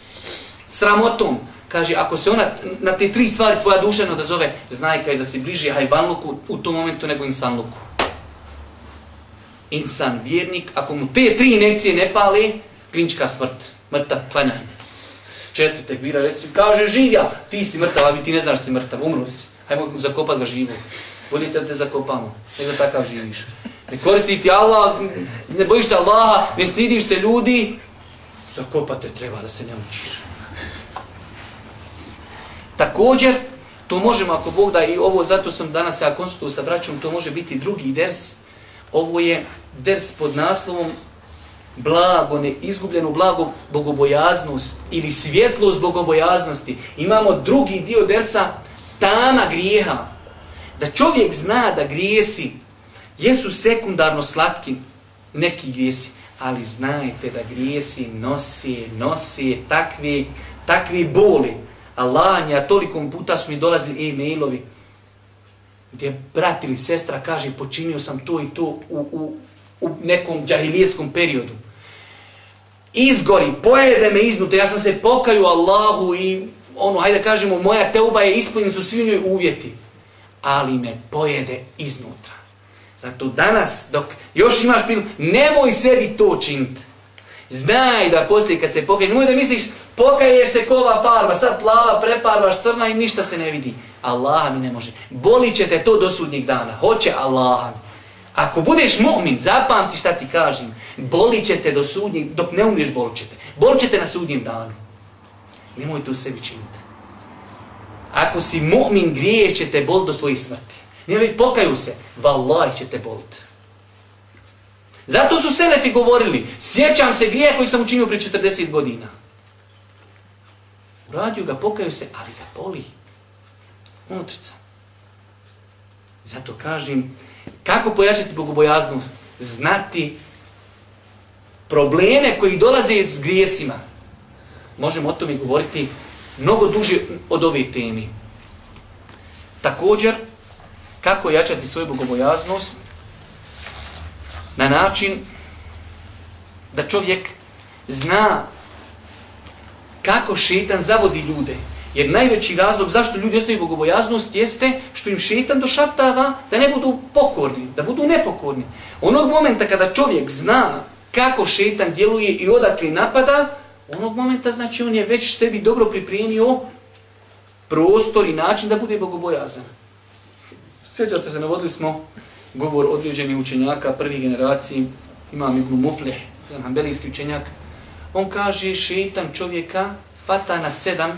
sramotom. Kaže, ako se ona na te tri stvari tvoja duša ne odazove, znaj kaj da si bliži hajvanluku u tom momentu nego insanluku. Insan, vjernik, ako mu te tri inekcije ne pale, klinčka smrt, mrtav, klanjanje. Četiri tekbira, reci, kaže, živja, ti si mrtav, ali ti ne znaš da si mrtav, umru si. Hajmo zakopat ga živo. Volite da te zakopamo, nego takav živiš. Ne koristi ti Allah, ne bojiš se Allaha, ne stidiš se ljudi, zakopate treba da se ne učiš. Također, to možemo ako Bog da i ovo, zato sam danas ja konsultuo sa braćom, to može biti drugi ders. Ovo je ders pod naslovom blago, ne izgubljeno blago, bogobojaznost ili svjetlost bogobojaznosti. Imamo drugi dio dersa, tama grijeha. Da čovjek zna da grijesi jesu sekundarno slatki neki grijesi ali znajte da grijesi nosi, nosi takvi, takvi boli. Allah, ja toliko puta su mi dolazili e-mailovi. gdje brat ili sestra kaže počinio sam to i to u, u, u nekom džahilijetskom periodu. Izgori, pojede me iznutra, ja sam se pokaju Allahu i ono, hajde kažemo, moja teuba je ispunjena su svi njoj uvjeti. Ali me pojede iznutra. Zato danas, dok još imaš priliku, nemoj sebi to činiti. Znaj da poslije kad se pokaje, nemoj da misliš, pokaješ se kova farba, sad plava, prefarbaš crna i ništa se ne vidi. Allah mi ne može. Boli će te to do sudnjeg dana. Hoće Allah mi. Ako budeš mu'min, zapamti šta ti kažem, boli će te do sudnjeg, dok ne umriješ boli će te. Boli će te na sudnjem danu. Nemoj to sebi činiti. Ako si mu'min, griješ će te bol do tvojih smrti. Nemoj, pokaju se, vallaj će te boliti. Zato su Selefi govorili, sjećam se grije koji sam učinio prije 40 godina. Uradio ga, pokaju se, ali ga boli. Unutrica. Zato kažem, kako pojačati bogobojaznost? Znati probleme koji dolaze s grijesima. Možemo o tome govoriti mnogo duže od ove teme. Također, kako jačati svoju bogobojaznost? Na način da čovjek zna kako šetan zavodi ljude. Jer najveći razlog zašto ljudi ostaju bogobojaznost jeste što im šetan došaptava da ne budu pokorni, da budu nepokorni. Onog momenta kada čovjek zna kako šetan djeluje i odakle napada, onog momenta znači on je već sebi dobro pripremio prostor i način da bude bogobojazan. Sjećate se, navodili smo govor određenih učenjaka prvih generaciji, imam Ibn Muflih, jedan hambelijski učenjak, on kaže šeitan čovjeka fata na sedam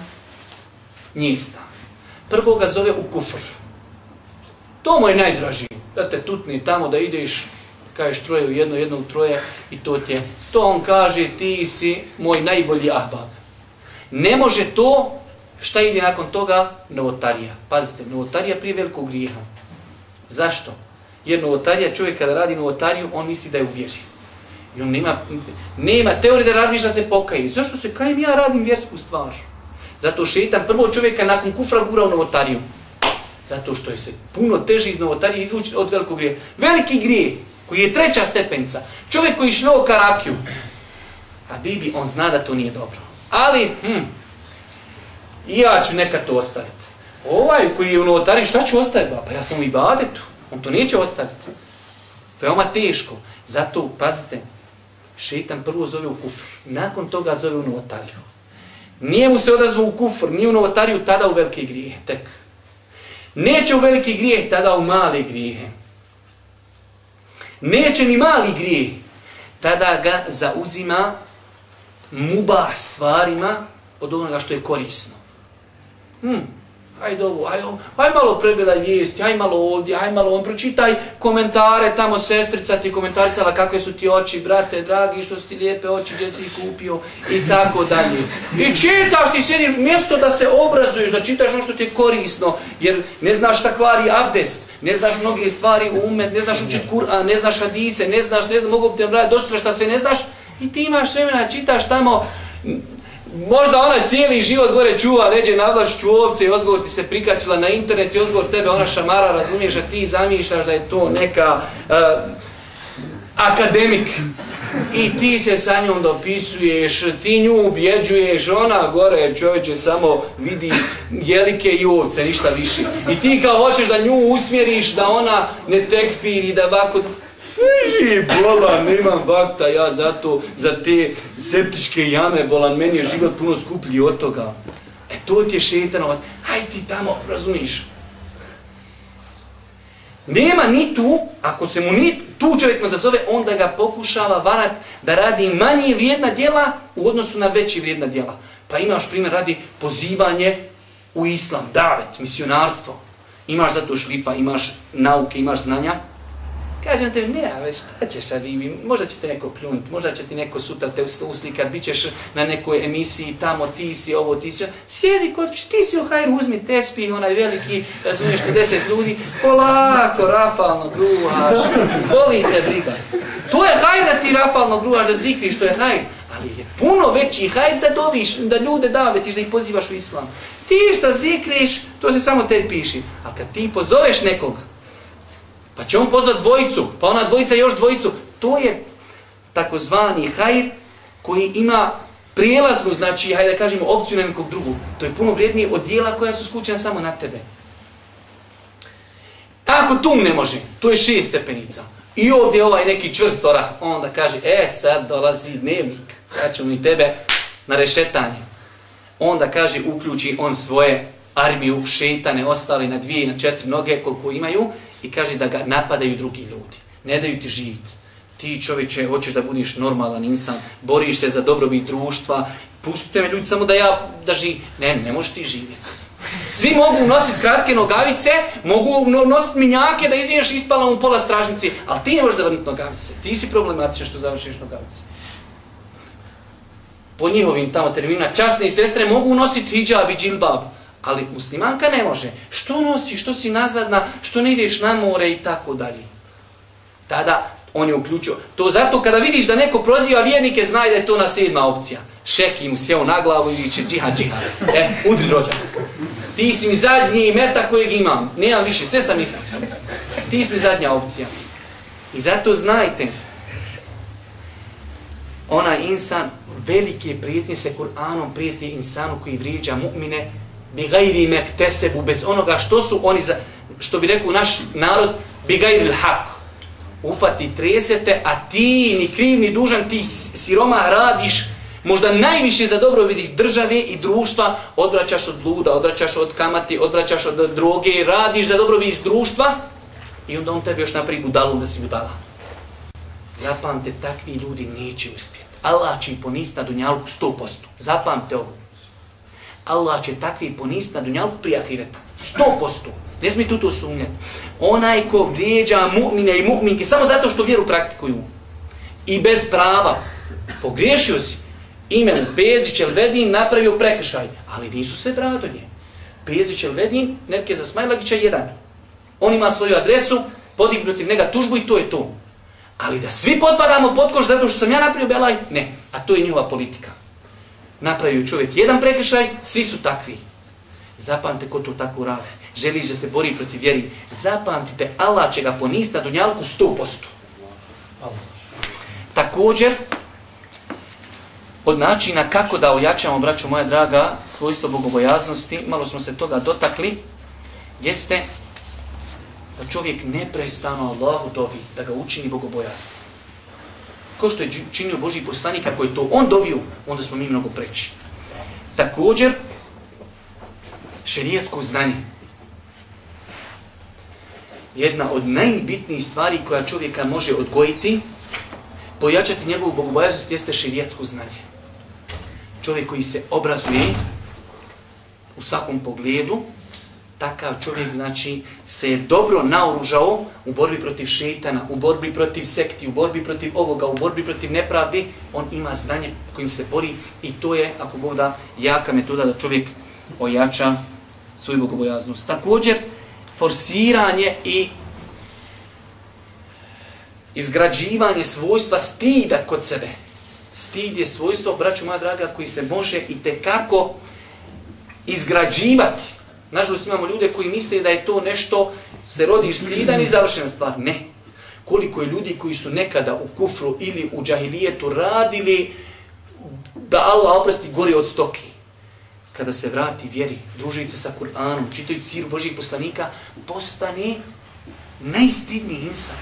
njista. Prvo ga zove u kufr. To mu je najdraži. Da te tutni tamo da ideš, kažeš troje u jedno, jedno u troje i to ti je. To on kaže ti si moj najbolji ahbab. Ne može to šta ide nakon toga novotarija. Pazite, novotarija prije velikog grijeha. Zašto? Jer novotarija, čovjek kada radi novotariju, on misli da je u vjeri. I on nema, nema teorije da razmišlja se pokaje. Zašto se kajem ja radim vjersku stvar? Zato šeitan prvo čovjeka nakon kufra gura u novotariju. Zato što je se puno teže iz novotarije izvući od velikog grije. Veliki grije, koji je treća stepenca, čovjek koji šlo karakiju, a bibi, on zna da to nije dobro. Ali, hm, ja ću nekad to ostaviti. Ovaj koji je u novotari, šta ću ostaviti? Pa ja sam u ibadetu, on to neće ostaviti. Veoma teško. Zato, pazite, šeitan prvo zove u kufr, nakon toga zove u novotariju. Nije mu se odazvao u kufr, nije u novotariju, tada u velike grijehe, tek. Neće u veliki grijeh, tada u male grijehe. Neće ni mali grijeh, tada ga zauzima muba stvarima od onoga što je korisno. Hmm. Ajde ovo, aj, aj malo pregledaj vijesti, aj malo ovdje, aj malo on, pročitaj komentare, tamo sestrica ti komentarisala kakve su ti oči, brate, dragi, što su ti lijepe oči, gdje si ih kupio, i tako dalje. I čitaš ti sjedi, mjesto da se obrazuješ, da čitaš ono što ti je korisno, jer ne znaš šta kvari abdest, ne znaš mnoge stvari u umet, ne znaš učit Kur'an, ne znaš hadise, ne znaš, ne znaš, mogu ti te raditi, dosta šta sve ne znaš, i ti imaš vremena, čitaš tamo, Možda ona cijeli život gore čuva, neđe navlašću ovce i ozgovor ti se prikačila na internet i ozgovor tebe ona šamara, razumiješ, a ti zamišljaš da je to neka uh, akademik. I ti se sa njom dopisuješ, ti nju ubjeđuješ, ona gore čovječe samo vidi jelike i ovce, ništa više. I ti kao hoćeš da nju usmjeriš, da ona ne tekfiri, da ovako... Viži, bolan, nemam vakta ja zato, za te septičke jame, bolan, meni je život puno skuplji od toga. E to ti je šetanovac, haj ti tamo, razumiš? Nema ni tu, ako se mu ni tu čovjek da zove, onda ga pokušava varat da radi manje vrijedna djela u odnosu na veći vrijedna djela. Pa imaš primjer, radi pozivanje u islam, davet, misionarstvo. Imaš zato šlifa, imaš nauke, imaš znanja, Kažem te, ne, a šta ćeš sad vi, možda će te neko pljunuti, možda će ti neko sutra te uslikat, bit ćeš na nekoj emisiji, tamo ti si, ovo ti si, sjedi kod, ti si u hajru, uzmi tespi, onaj veliki, razumiješ ti deset ljudi, polako, rafalno gruhaš, boli te briga. To je hajr da ti rafalno gruhaš, da zikriš, to je hajr, ali je puno veći hajr da doviš, da ljude davetiš, da ih pozivaš u islam. Ti što zikriš, to se samo te piši. A kad ti pozoveš nekog, pa će on pozvat dvojicu, pa ona dvojica još dvojicu, to je takozvani hajr koji ima prijelaznu, znači, hajde da kažemo, opciju na nekog drugog. To je puno vrijednije od dijela koja su skućena samo na tebe. Ako tu ne može, to je šest stepenica. I ovdje ovaj neki čvrstora, onda kaže, e, sad dolazi dnevnik, ja ću mi tebe na rešetanje. Onda kaže, uključi on svoje armiju, šetane, ostali na dvije i na četiri noge koliko imaju i kaže da ga napadaju drugi ljudi. Ne daju ti živiti. Ti čovječe, hoćeš da budiš normalan insan, boriš se za dobrobit društva, pustite me ljudi samo da ja da živim. Ne, ne možeš ti živjeti. Svi mogu nositi kratke nogavice, mogu nositi minjake da izvinješ ispala u pola stražnici, ali ti ne možeš zavrnuti nogavice. Ti si problematičan što završiš nogavice. Po njihovim tamo termina, časne i sestre mogu nositi hijab i džilbab, ali muslimanka ne može. Što nosi, što si nazadna, što ne ideš na more i tako dalje. Tada on je uključio. To zato kada vidiš da neko proziva vjernike, znaj da je to na sedma opcija. Šeki mu sjeo na glavu i će džiha džiha. E, udri rođak. Ti si mi zadnji meta kojeg imam. Nemam više, sve sam ispred. Ti si mi zadnja opcija. I zato znajte, ona insan, velike prijetnje se Kur'anom prijeti insanu koji vrijeđa mu'mine, bi gajri mek bez onoga što su oni, za, što bi rekao naš narod, bi gajri l'hak. Ufati, tresete, a ti ni kriv ni dužan, ti siroma radiš, možda najviše za dobro vidiš države i društva, odvraćaš od luda, odvraćaš od kamati, odvraćaš od droge, radiš za dobro vidiš društva i onda on tebi još napravi budalu da si budala. Zapamte, takvi ljudi neće uspjeti. Allah će ih ponist na dunjalu 100%. Zapamte ovo. Allah će takvi ponist na dunjalku prije ahireta. 100%. Ne smije tu to sumnjati. Onaj ko vrijeđa mu'mine i mu'minke samo zato što vjeru praktikuju i bez prava, pogriješio si, imen Pezić Elvedin napravio prekršaj, ali nisu sve bradonje. Pezić Elvedin, Nerke za Smajlagića, jedan. On ima svoju adresu, podignuti njega tužbu i to je to. Ali da svi potpadamo pod koš zato što sam ja napravio Belaj, ne. A to je njihova politika. Napravio čovjek jedan prekršaj, svi su takvi. Zapamte ko to tako radi. Želiš da se bori protiv vjeri. Zapamtite, Allah će ga ponista dunjalku 100%. Također, od načina kako da ojačamo, braćo moja draga, svojstvo bogobojaznosti, malo smo se toga dotakli, jeste da čovjek neprestano Allahu dovi, da ga učini bogobojazni. Ko što je činio Boži poslanik, kako je to on dovio, onda smo mi mnogo preći. Također, šerijetsko znanje. Jedna od najbitnijih stvari koja čovjeka može odgojiti, pojačati njegovu bogobojaznost, jeste šerijetsko znanje čovjek koji se obrazuje u svakom pogledu, takav čovjek znači se je dobro naoružao u borbi protiv šeitana, u borbi protiv sekti, u borbi protiv ovoga, u borbi protiv nepravdi, on ima znanje kojim se bori i to je, ako Bog da, jaka metoda da čovjek ojača svoju bogobojaznost. Također, forsiranje i izgrađivanje svojstva stida kod sebe. Stid je svojstvo, braću moja draga, koji se može i te kako izgrađivati. Nažalost imamo ljude koji misle da je to nešto, se rodiš slidan i završena stvar. Ne. Koliko je ljudi koji su nekada u kufru ili u džahilijetu radili da Allah oprosti gori od stoki. Kada se vrati vjeri, družiti se sa Kur'anom, čitajući siru Božih poslanika, postane najstidniji insan.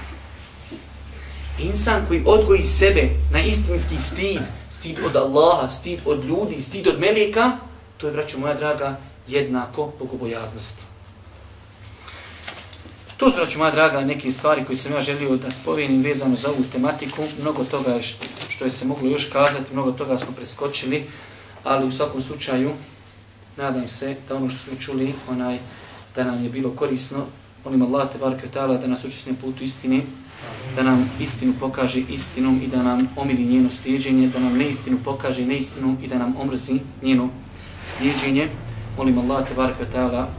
Insan koji odgoji sebe na istinski stid, stid od Allaha, stid od ljudi, stid od meleka, to je, braćo moja draga, jednako bogobojaznost. To su, braću moja draga, neke stvari koje sam ja želio da spovenim vezano za ovu tematiku. Mnogo toga je što, što je se moglo još kazati, mnogo toga smo preskočili, ali u svakom slučaju, nadam se da ono što smo čuli, onaj, da nam je bilo korisno, molim Allah te barke da nas učesne putu istini, da nam istinu pokaže istinom i da nam omili njeno slijedženje, da nam neistinu pokaže neistinom i da nam omrzi njeno slijedženje. Molim Allah tebarek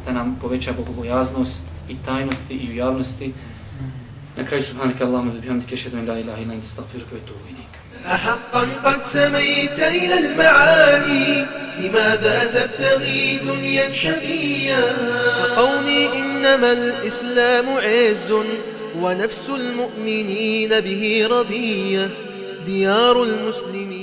da nam poveća bogobojaznost i tajnosti i u javnosti. Na kraju subhanaka Allahumma da bihamdike šedu la ilaha illa anta astaghfiruka wa atubu ilayk. أحقا قد سميت إلى المعاني لماذا تبتغي دنيا شقيا قومي إنما الإسلام عز ونفس المؤمنين به رضية ديار المسلمين